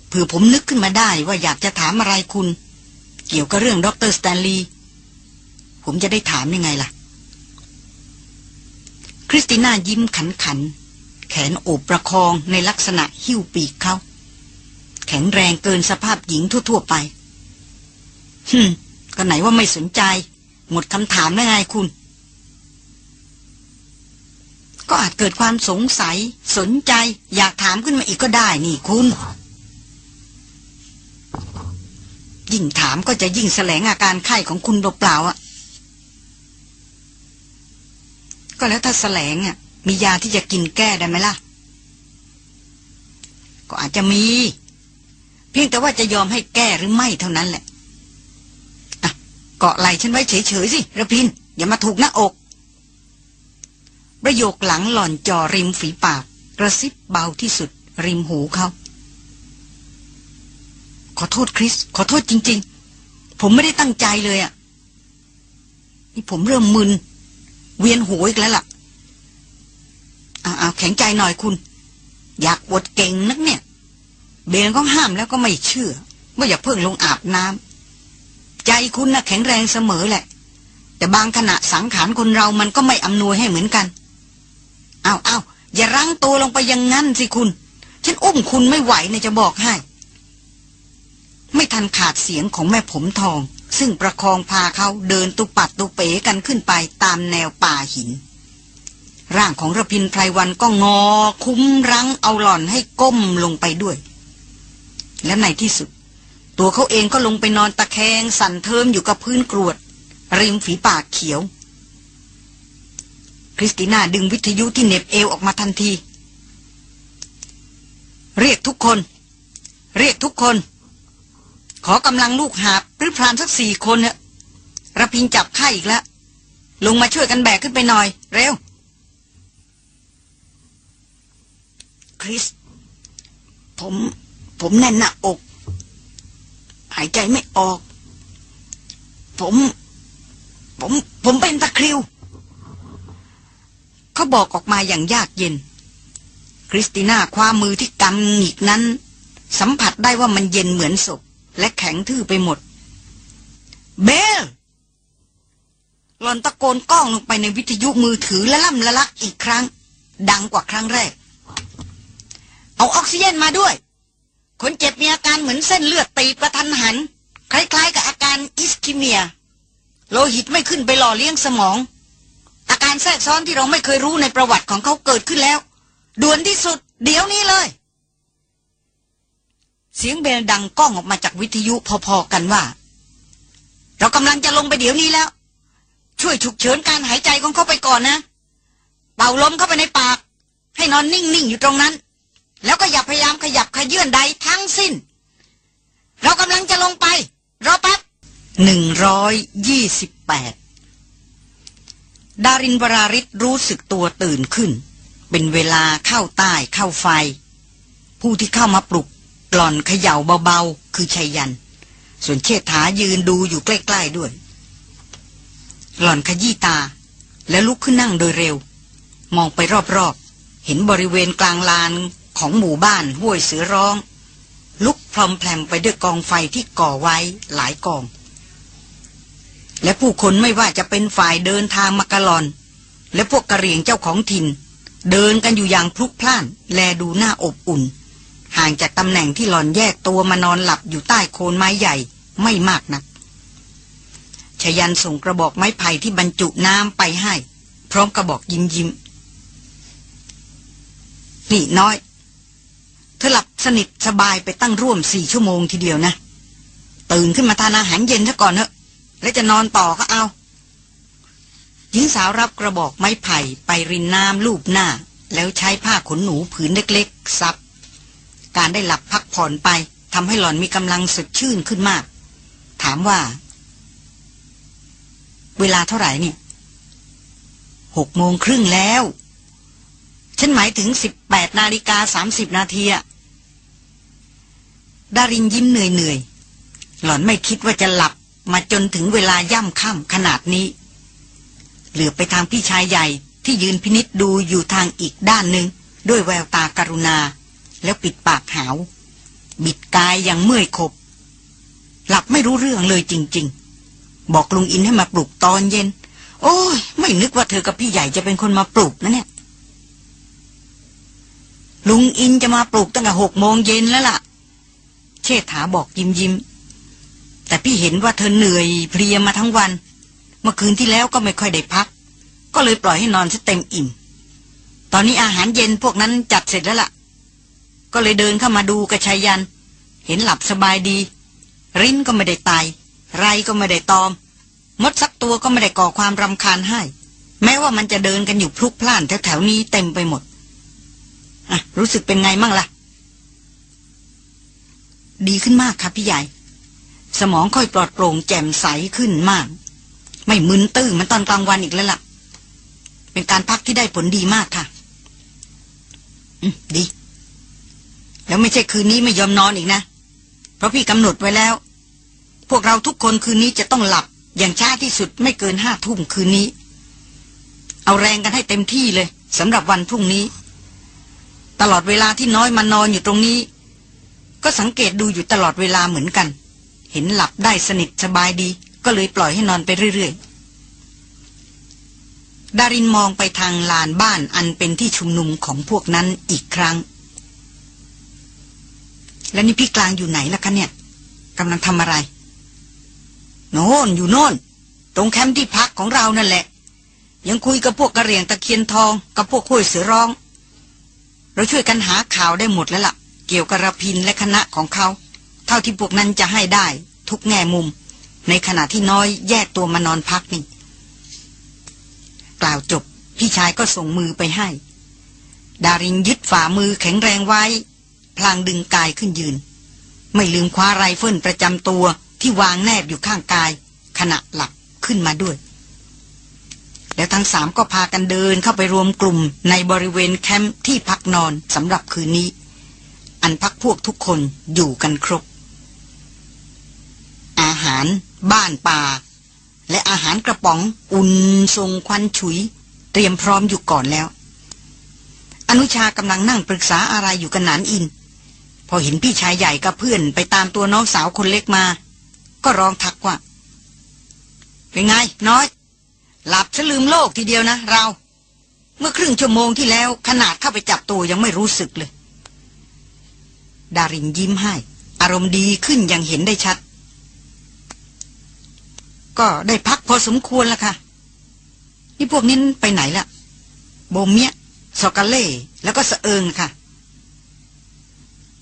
S2: เผื่อผมนึกขึ้นมาได้ว่าอยากจะถามอะไรคุณ เกี่ยวกับเรื่องดรสแตนลีย์ผมจะได้ถามยังไงล่ะ คริสติน่ายิ้มขันขัน แขนโอบประคองในลักษณะหิ้วปีกเขา แข็งแรงเกินสภาพหญิงทั่ว ๆ ไปฮึก็ไหนว่าไม่สนใจ หมดคำถามแล้วไงคุณ ก็อาจเกิดความสงสัย สนใจ อยากถามขึ้นมาอีกก็ได้นี่คุณ ยิ่งถามก็จะยิ่งแสลงอาการไข้ของคุณเปล่าๆอะ ก็แล้วถ้าแสลงอะ มียาที่จะกินแก้ได้ไหมล่ะ ก็อาจจะมี เพียงแต่ว่าจะยอมให้แก้หรือไม่เท่านั้นแหละอะเกาะไหลฉันไว้เฉยๆสิระพิน อย่ามาถูกหน้าอก ประโยคหลังหล่อนจอริมฝีปาก กระซิบเบาที่สุด ริมหูเขา ขอโทษคริส ขอโทษจริง ๆ ผมไม่ได้ตั้งใจเลยอะ่ะ นี่ผมเริ่มมึน เวียนหัวอีกแล้วล่ะเอาแข็งใจหน่อยคุณ อยากอวดเก่งนักเนี่ย เบนก็ห้ามแล้วก็ไม่เชื่อว่าอย่าเพิ่งลงอาบน้ำใจคุณนะ่ะแข็งแรงเสมอแหละ แต่บางขณะสังขารคนเรามันก็ไม่อำนวยให้เหมือนกัน เอาเอาอย่ารั้งตัวลงไปอยังงั้นสิคุณ ฉันอุ้มคุณไม่ไหวนะจะบอกให้ ไม่ทันขาดเสียงของแม่ผมทอง ซึ่งประคองพาเขาเดินตุปัดตุเป๋กันขึ้นไปตามแนวป่าหิน ร่างของระพินไพรวันก็งอ คุ้มรั้งเอาหล่อนให้ก้มลงไปด้วย และในที่สุด ตัวเขาเองก็ลงไปนอนตะแคงสั่นเทิมอยู่กับพื้นกรวด ริมฝีปากเขียว คริสติน่าดึงวิทยุที่เน็บเอวออกมาทันที เรียกทุกคน เรียกทุกคน ขอกำลังลูกหาบหรือพรานสักสี่คนเนี่ยระพินจับไข้อีกแล้วลงมาช่วยกันแบกขึ้นไปหน่อย เร็ว คริส ผม ผมแน่นหน้าอก หายใจไม่ออก ผม ผม ผมเป็นตะคริว เขาบอกออกมาอย่างยากเย็น คริสติน่าคว้ามือที่กำหงิกนั้น สัมผัสได้ว่ามันเย็นเหมือนศพ และแข็งทื่อไปหมด เบลหลอนตะโกนก้องลงไปในวิทยุมือถือและล่ำละลักอีกครั้ง ดังกว่าครั้งแรก เอาออกซิเจนมาด้วย คนเจ็บมีอาการเหมือนเส้นเลือดตีบกระทันหัน คล้ายๆกับอาการอิสคิเมีย โลหิตไม่ขึ้นไปหล่อเลี้ยงสมอง อาการแทรกซ้อนที่เราไม่เคยรู้ในประวัติของเขาเกิดขึ้นแล้ว ด่วนที่สุด เดี๋ยวนี้เลย เสียงเบลดังก้องออกมาจากวิทยุพอๆกันว่า เรากำลังจะลงไปเดี๋ยวนี้แล้ว ช่วยฉุกเฉินการหายใจของเขาไปก่อนนะ เป่าลมเข้าไปในปาก ให้นอนนิ่งๆอยู่ตรงนั้น แล้วก็อย่าพยายามขยับขยื่นใดทั้งสิ้น เรากำลังจะลงไป รอแป๊บหนึ่งร้อยยี่สิบแปด ดารินวราริศรู้สึกตัวตื่นขึ้น เป็นเวลาเข้าใต้เข้าไฟ ผู้ที่เข้ามาปลุกกล่อนเขย่าเบาๆ คือชัยยัน ส่วนเชษฐายืนดูอยู่ใกล้ ๆด้วย หล่อนขยี้ตา แล้วลุกขึ้นนั่งโดยเร็ว มองไปรอบๆ เห็นบริเวณกลางลานของหมู่บ้านห้วยเสือร้อง ลุกพรอมแพลมไปด้วยกองไฟที่ก่อไว้หลายกอง และผู้คนไม่ว่าจะเป็นฝ่ายเดินทางมากะลอน และพวกกะเหรี่ยงเจ้าของถิ่น เดินกันอยู่อย่างพลุกพล่าน แลดูหน้าอบอุ่น ห่างจากตำแหน่งที่หลอนแยกตัวมานอนหลับอยู่ใต้โคนไม้ใหญ่ไม่มากนักชยันส่งกระบอกไม้ไผ่ที่บรรจุน้ำไปให้ พร้อมกระบอกยิ้มยิ้มนี่น้อย เธอหลับสนิทสบายไปตั้งร่วมสี่ชั่วโมงทีเดียวนะ ตื่นขึ้นมาทานอาหารเย็นซะก่อนเถอะ แล้วจะนอนต่อก็เอาหญิงสาวรับกระบอกไม้ไผ่ไปรินน้ำลูบหน้า แล้วใช้ผ้าขนหนูผืนเล็กๆซับ การได้หลับพักผ่อนไปทำให้หล่อนมีกำลังสดชื่นขึ้นมาก ถามว่า เวลาเท่าไหร่เนี่ยหกโมงครึ่งแล้ว ฉันหมายถึงสิบแปดนาฬิกาสามสิบนาทีอะดารินยิ้มเหนื่อยๆ หล่อนไม่คิดว่าจะหลับ มาจนถึงเวลาย่ำค่ำขนาดนี้ เหลือไปทางพี่ชายใหญ่ที่ยืนพินิษดูอยู่ทางอีกด้านหนึ่งด้วยแววตาการุณา แล้วปิดปากหาว บิดกายอย่างเมื่อยขบ หลับไม่รู้เรื่องเลยจริง ๆ บอกลุงอินให้มาปลุกตอนเย็น โอ้ย ไม่นึกว่าเธอกับพี่ใหญ่จะเป็นคนมาปลุกนะเนี่ย ลุงอินจะมาปลุกตั้งแต่หกโมงเย็นแล้วล่ะ เชษฐาบอกยิ้มยิ้ม แต่พี่เห็นว่าเธอเหนื่อยเพลียมาทั้งวัน เมื่อคืนที่แล้วก็ไม่ค่อยได้พัก ก็เลยปล่อยให้นอนซะเต็มอิ่ม ตอนนี้อาหารเย็นพวกนั้นจัดเสร็จแล้วล่ะ ก็เลยเดินเข้ามาดูกระชายัน เห็นหลับสบายดี ริ้นก็ไม่ได้ตาย ไรก็ไม่ได้ตอม มดสักตัวก็ไม่ได้ก่อความรำคาญให้ แม้ว่ามันจะเดินกันอยู่พลุกพล่านแถวๆนี้เต็มไปหมดอะรู้สึกเป็นไงมั่งล่ะ ดีขึ้นมากครับพี่ใหญ่ สมองค่อยปลอดโปร่งแจ่มใสขึ้นมาก ไม่มึนตื้อมันตอนกลางวันอีกแล้วล่ะ เป็นการพักที่ได้ผลดีมากค่ะ อืมดี แล้วไม่ใช่คืนนี้ไม่ยอมนอนอีกนะ เพราะพี่กำหนดไว้แล้ว พวกเราทุกคนคืนนี้จะต้องหลับ อย่างช้าที่สุดไม่เกินห้าทุ่มคืนนี้ เอาแรงกันให้เต็มที่เลยสำหรับวันพรุ่งนี้ ตลอดเวลาที่น้อยมานอนอยู่ตรงนี้ ก็สังเกตดูอยู่ตลอดเวลาเหมือนกัน เห็นหลับได้สนิทสบายดี ก็เลยปล่อยให้นอนไปเรื่อยๆ ดารินมองไปทางลานบ้านอันเป็นที่ชุมนุมของพวกนั้นอีกครั้ง แล้วนี่พี่กลางอยู่ไหนล่ะคะเนี่ยกำลังทำอะไร โน่นอยู่โน่น ตรงแคมป์ที่พักของเรานั่นแหละ ยังคุยกับพวกกระเหรี่ยงตะเคียนทอง กับพวกห้วยเสือร้อง เราช่วยกันหาข่าวได้หมดแล้วล่ะ เกี่ยวกับระพินและคณะของเขา เท่าที่พวกนั้นจะให้ได้ ทุกแง่มุม ในขณะที่น้อยแยกตัวมานอนพักนี่ กล่าวจบ พี่ชายก็ส่งมือไปให้ ดารินยึดฝ่ามือแข็งแรงไว้ พลางดึงกายขึ้นยืน ไม่ลืมคว้าไรเฟิลประจำตัวที่วางแนบอยู่ข้างกาย ขณะหลับขึ้นมาด้วย แล้วทั้งสามก็พากันเดินเข้าไปรวมกลุ่มในบริเวณแคมป์ที่พักนอนสำหรับคืนนี้ อันพรรคพวกทุกคนอยู่กันครบ อาหาร บ้านป่า และอาหารกระป๋องอุ่นทรงควันฉุย เตรียมพร้อมอยู่ก่อนแล้ว อนุชากำลังนั่งปรึกษาอะไรอยู่กันหนานอิน พอเห็นพี่ชายใหญ่กับเพื่อนไปตามตัวน้องสาวคนเล็กมา ก็ร้องทักว่า เป็นไง น้อย หลับซะลืมโลกทีเดียวนะ เรา เมื่อครึ่งชั่วโมงที่แล้วขนาดเข้าไปจับตัวยังไม่รู้สึกเลย ดารินยิ้มให้ อารมณ์ดีขึ้นอย่างเห็นได้ชัด ก็ได้พักพอสมควรแล้วค่ะ นี่พวกนี้ไปไหนละโบเมียสกาเล่ แล้วก็สะเอิงค่ะ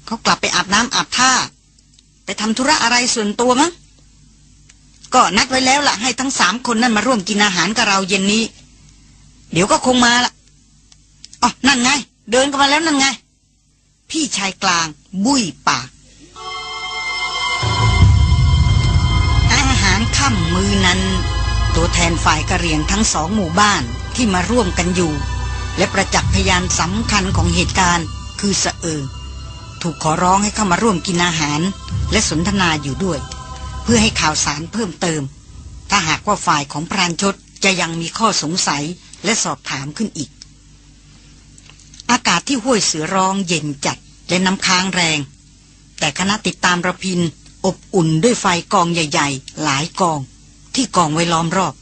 S2: เขากลับไปอาบน้ำอาบท่า ไปทำธุระอะไรส่วนตัวมั้ง ก็นัดไว้แล้วล่ะ ให้ทั้งสามคนนั่นมาร่วมกินอาหารกับเราเย็นนี้ เดี๋ยวก็คงมาละอ๋อนั่นไง เดินกันมาแล้วนั่นไง พี่ชายกลาง บุ้ยปาก มือนั้น ตัวแทนฝ่ายกะเหรี่ยงทั้งสองหมู่บ้านที่มาร่วมกันอยู่ และประจักษ์พยานสำคัญของเหตุการณ์ คือสะเอิงถูกขอร้องให้เข้ามาร่วมกินอาหาร และสนทนาอยู่ด้วย เพื่อให้ข่าวสารเพิ่มเติม ถ้าหากว่าฝ่ายของพรานชดจะยังมีข้อสงสัยและสอบถามขึ้นอีก อากาศที่ห้วยเสือร้องเย็นจัดและน้ำค้างแรง แต่คณะติดตามระพินอบอุ่นด้วยไฟกองใหญ่ ๆ หลายกอง ที่กองไว้ล้อมรอบ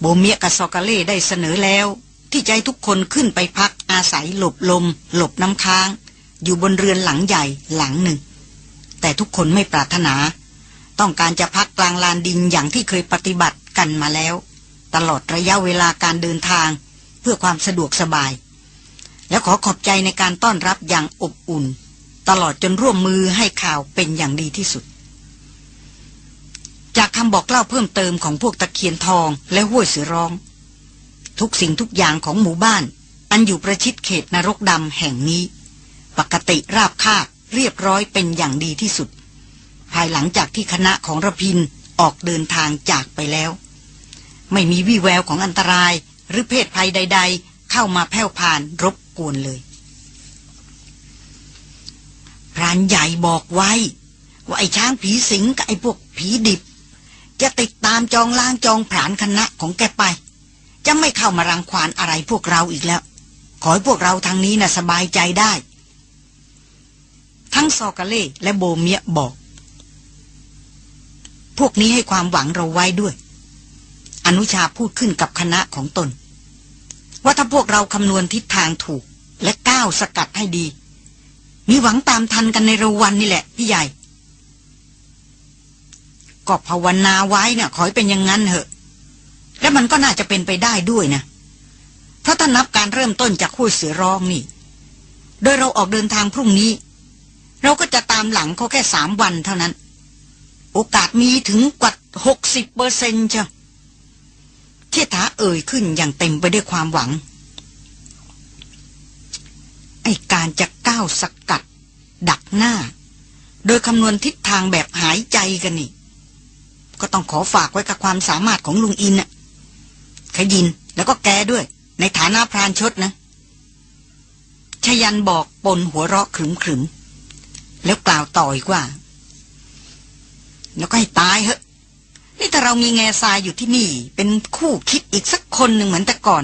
S2: โบเมียกับซอกาเล่ได้เสนอแล้ว ที่จะให้ทุกคนขึ้นไปพักอาศัยหลบลม หลบน้ำค้าง อยู่บนเรือนหลังใหญ่หลังหนึ่ง แต่ทุกคนไม่ปรารถนา ต้องการจะพักกลางลานดินอย่างที่เคยปฏิบัติกันมาแล้ว ตลอดระยะเวลาการเดินทางเพื่อความสะดวกสบาย และขอขอบใจในการต้อนรับอย่างอบอุ่น ตลอดจนร่วมมือให้ข่าวเป็นอย่างดีที่สุด จากคำบอกเล่าเพิ่มเติมของพวกตะเคียนทองและห้วยเสือร้อง ทุกสิ่งทุกอย่างของหมู่บ้าน อันอยู่ประชิดเขตนรกดำแห่งนี้ ปกติราบคาบเรียบร้อยเป็นอย่างดีที่สุด ภายหลังจากที่คณะของระพินออกเดินทางจากไปแล้ว ไม่มีวี่แววของอันตราย หรือเพศภัยใด ๆ เข้ามาแผ่วผ่านรบกวนเลยพรานใหญ่บอกไว้ ว่าไอ้ช้างผีสิงกับไอ้พวกผีดิบ จะติดตามจองล้างจองผลานคณะของแกไป จะไม่เข้ามารังควานอะไรพวกเราอีกแล้ว ขอให้พวกเราทางนี้นะ่ะสบายใจได้ ทั้งซอกาเล่และโบเมียบอก พวกนี้ให้ความหวังเราไว้ด้วย อนุชาพูดขึ้นกับคณะของตน ว่าถ้าพวกเราคำนวณทิศทางถูกและก้าวสกัดให้ดี มีหวังตามทันกันในร็ววันนี่แหละพี่ใหญ่ ก็ภาวนาไว้เนี่ยขอให้เป็นอย่างนั้นเหอะ และมันก็น่าจะเป็นไปได้ด้วยนะทราะถ้านับการเริ่มต้นจากห้วยเสือร้องนี่ โดยเราออกเดินทางพรุ่งนี้ เราก็จะตามหลังเขาแค่สามวันเท่านั้น โอกาสมีถึงกว่าหกสิบเปอร์เซ็นต์จ้ะเที่ถาเอ่ยขึ้นอย่างเต็มไปด้วยความหวัง ไอการจะก้าวสกัด ดักหน้า โดยคำนวณทิศทางแบบหายใจกันนี่ ก็ต้องขอฝากไว้กับความสามารถของลุงอินน่ะขยินแล้วก็แกด้วย ในฐานะพรานชดนะชยันบอกปนหัวเราะขรึมขรึมๆแล้วกล่าวต่ออีกว่า แล้วก็ให้ตายเหอะ นี่ถ้าเรามีแง่ทรายอยู่ที่นี่ เป็นคู่คิดอีกสักคนหนึ่งเหมือนแต่ก่อน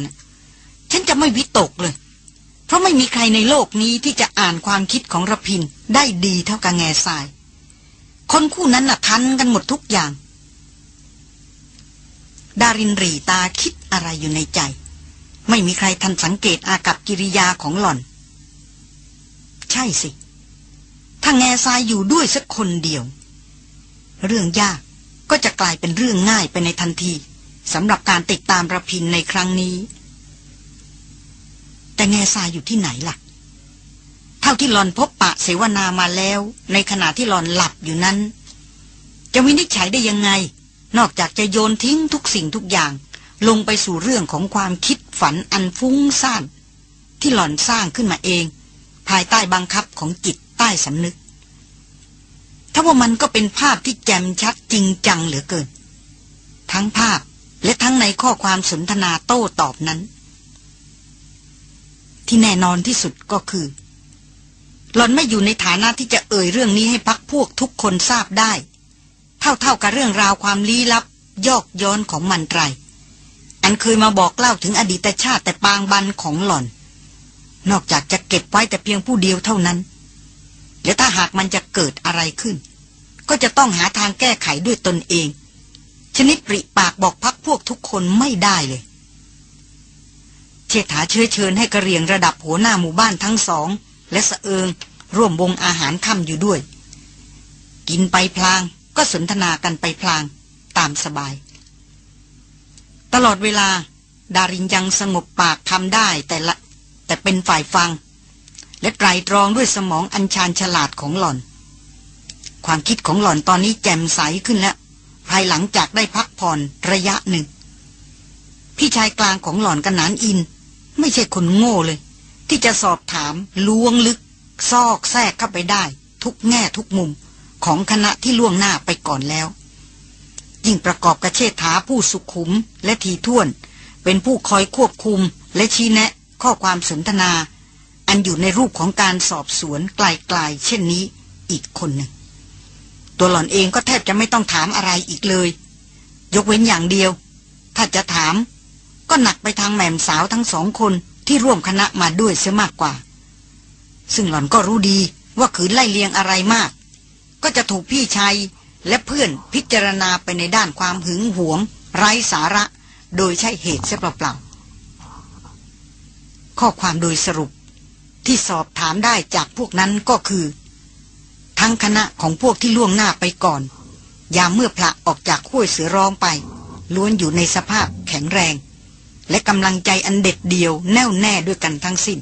S2: ฉันจะไม่วิตกเลย เพราะไม่มีใครในโลกนี้ที่จะอ่านความคิดของระพินได้ดีเท่ากับแง่ทราย คนคู่นั้นน่ะทันกันหมดทุกอย่าง ดารินรีตาคิดอะไรอยู่ในใจ ไม่มีใครทันสังเกตอากับกิริยาของหล่อน ใช่สิ ถ้าแง่ทรายอยู่ด้วยสักคนเดียว เรื่องยากก็จะกลายเป็นเรื่องง่ายไปในทันทีสำหรับการติดตามระพินในครั้งนี้ แต่แง่ทรายอยู่ที่ไหนล่ะ เท่าที่หลอนพบปะเสวนามาแล้ว ในขณะที่หลอนหลับอยู่นั้น จะวินิจฉัยได้ยังไง นอกจากจะโยนทิ้งทุกสิ่งทุกอย่าง ลงไปสู่เรื่องของความคิดฝันอันฟุ้งซ่าน ที่หล่อนสร้างขึ้นมาเอง ภายใต้บังคับของจิตใต้สำนึก ถ้าว่ามันก็เป็นภาพที่แจ่มชัดจริงจังเหลือเกิน ทั้งภาพและทั้งในข้อความสนทนาโต้ตอบนั้น ที่แน่นอนที่สุดก็คือ หล่อนไม่อยู่ในฐานะที่จะเอ่ยเรื่องนี้ให้พักพวกทุกคนทราบได้ เท่าๆกับเรื่องราวความลี้ลับ ยอกย้อนของมันไตรอันเคยมาบอกเล่าถึงอดีตชาติแต่ปางบันของหล่อน นอกจากจะเก็บไว้แต่เพียงผู้เดียวเท่านั้น และถ้าหากมันจะเกิดอะไรขึ้น ก็จะต้องหาทางแก้ไขด้วยตนเอง ชนิดปริปากบอกพักพวกทุกคนไม่ได้เลย เชษฐาเชื้อเชิญให้กระเรียงระดับหัวหน้าหมู่บ้านทั้งสอง และสะเอิงร่วมวงอาหารค่ำอยู่ด้วย กินไปพลาง ก็สนทนากันไปพลางตามสบาย ตลอดเวลา ดารินยังสงบปากทำได้แต่ละ แต่เป็นฝ่ายฟัง และไตรตรองด้วยสมองอัญชานฉลาดของหล่อน ความคิดของหล่อนตอนนี้แจ่มใสขึ้นแล้ว ภายหลังจากได้พักผ่อนระยะหนึ่ง พี่ชายกลางของหล่อนกันนานอิน ไม่ใช่คนโง่เลย ที่จะสอบถามล้วงลึก ซอกแทรกเข้าไปได้ ทุกแง่ทุกมุม ของคณะที่ล่วงหน้าไปก่อนแล้ว ยิ่งประกอบกระเชษฐาผู้สุขุมและทีท่วน เป็นผู้คอยควบคุมและชี้แนะ ข้อความสนทนา อันอยู่ในรูปของการสอบสวนไกลๆเช่นนี้อีกคนหนึ่ง ตัวหล่อนเองก็แทบจะไม่ต้องถามอะไรอีกเลย ยกเว้นอย่างเดียว ถ้าจะถาม ก็หนักไปทางแม่มสาวทั้งสองคนที่ร่วมคณะมาด้วยเสียมากกว่า ซึ่งหล่อนก็รู้ดีว่าขืนไล่เลียงอะไรมาก ก็จะถูกพี่ชายและเพื่อนพิจารณาไปในด้านความหึงหวง ไร้สาระ โดยใช่เหตุเสียเปล่าๆข้อความโดยสรุปที่สอบถามได้จากพวกนั้นก็คือ ทั้งคณะของพวกที่ล่วงหน้าไปก่อน ยามเมื่อพระออกจากห้วยเสือร้องไป ล้วนอยู่ในสภาพแข็งแรง และกำลังใจอันเด็ดเดียวแน่วแน่ด้วยกันทั้งสิ้น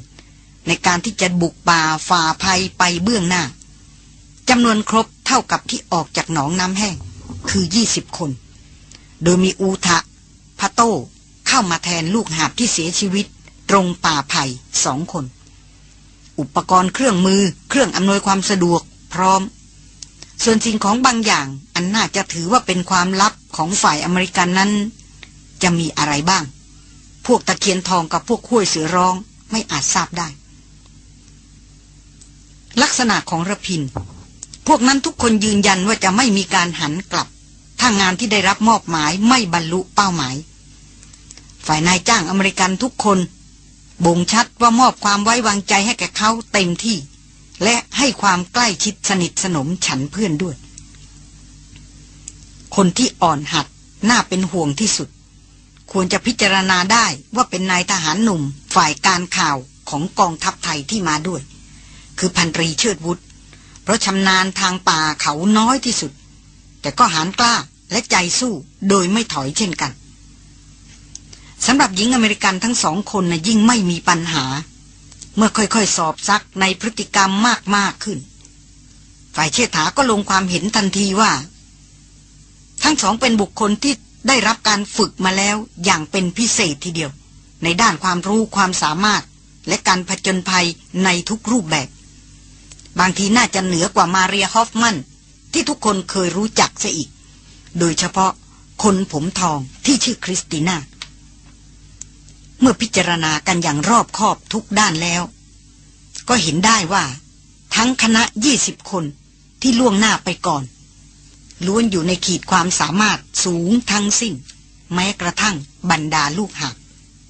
S2: ในการที่จะบุกป่าฝ่าภัยไปเบื้องหน้าจำนวนครบ ท่ากับที่ออกจากหนองน้ำแห้ง คือยี่สิบคน โดยมีอูทะพะโต้เข้ามาแทนลูกหาบที่เสียชีวิต ตรงป่าไผ่สองคน อุปกรณ์เครื่องมือเครื่องอำนวยความสะดวกพร้อม ส่วนสิ่งของบางอย่างอันน่าจะถือว่าเป็นความลับของฝ่ายอเมริกันนั้น จะมีอะไรบ้าง พวกตะเคียนทองกับพวกคุ้ยเสือร้องไม่อาจทราบได้ ลักษณะของระพิน พวกนั้นทุกคนยืนยันว่าจะไม่มีการหันกลับ ถ้างานที่ได้รับมอบหมายไม่บรรลุเป้าหมาย ฝ่ายนายจ้างอเมริกันทุกคน บ่งชัดว่ามอบความไว้วางใจให้แก่เขาเต็มที่ และให้ความใกล้ชิดสนิทสนมฉันเพื่อนด้วย คนที่อ่อนหัดน่าเป็นห่วงที่สุด ควรจะพิจารณาได้ว่าเป็นนายทหารหนุ่ม ฝ่ายการข่าวของกองทัพไทยที่มาด้วย คือพันตรีเชิดวุฒ เพราะชำนาญทางป่าเขาน้อยที่สุด แต่ก็หารกล้าและใจสู้โดยไม่ถอยเช่นกันสำหรับหญิงอเมริกันทั้งสองคนนะยิ่งไม่มีปัญหา เมื่อค่อยๆ สอบซักในพฤติกรรมมากๆขึ้น ฝ่ายเชษฐาก็ลงความเห็นทันทีว่า ทั้งสองเป็นบุคคลที่ได้รับการฝึกมาแล้วอย่างเป็นพิเศษทีเดียว ในด้านความรู้ความสามารถและการผจญภัยในทุกรูปแบบ บางทีน่าจะเหนือกว่ามาเรียฮอฟมัน ที่ทุกคนเคยรู้จักซะอีก โดยเฉพาะคนผมทองที่ชื่อคริสติน่า เมื่อพิจารณากันอย่างรอบคอบทุกด้านแล้ว ก็เห็นได้ว่า ทั้งคณะยี่สิบคนที่ล่วงหน้าไปก่อน ล้วนอยู่ในขีดความสามารถสูงทั้งสิ้น แม้กระทั่งบรรดาลูกหาบ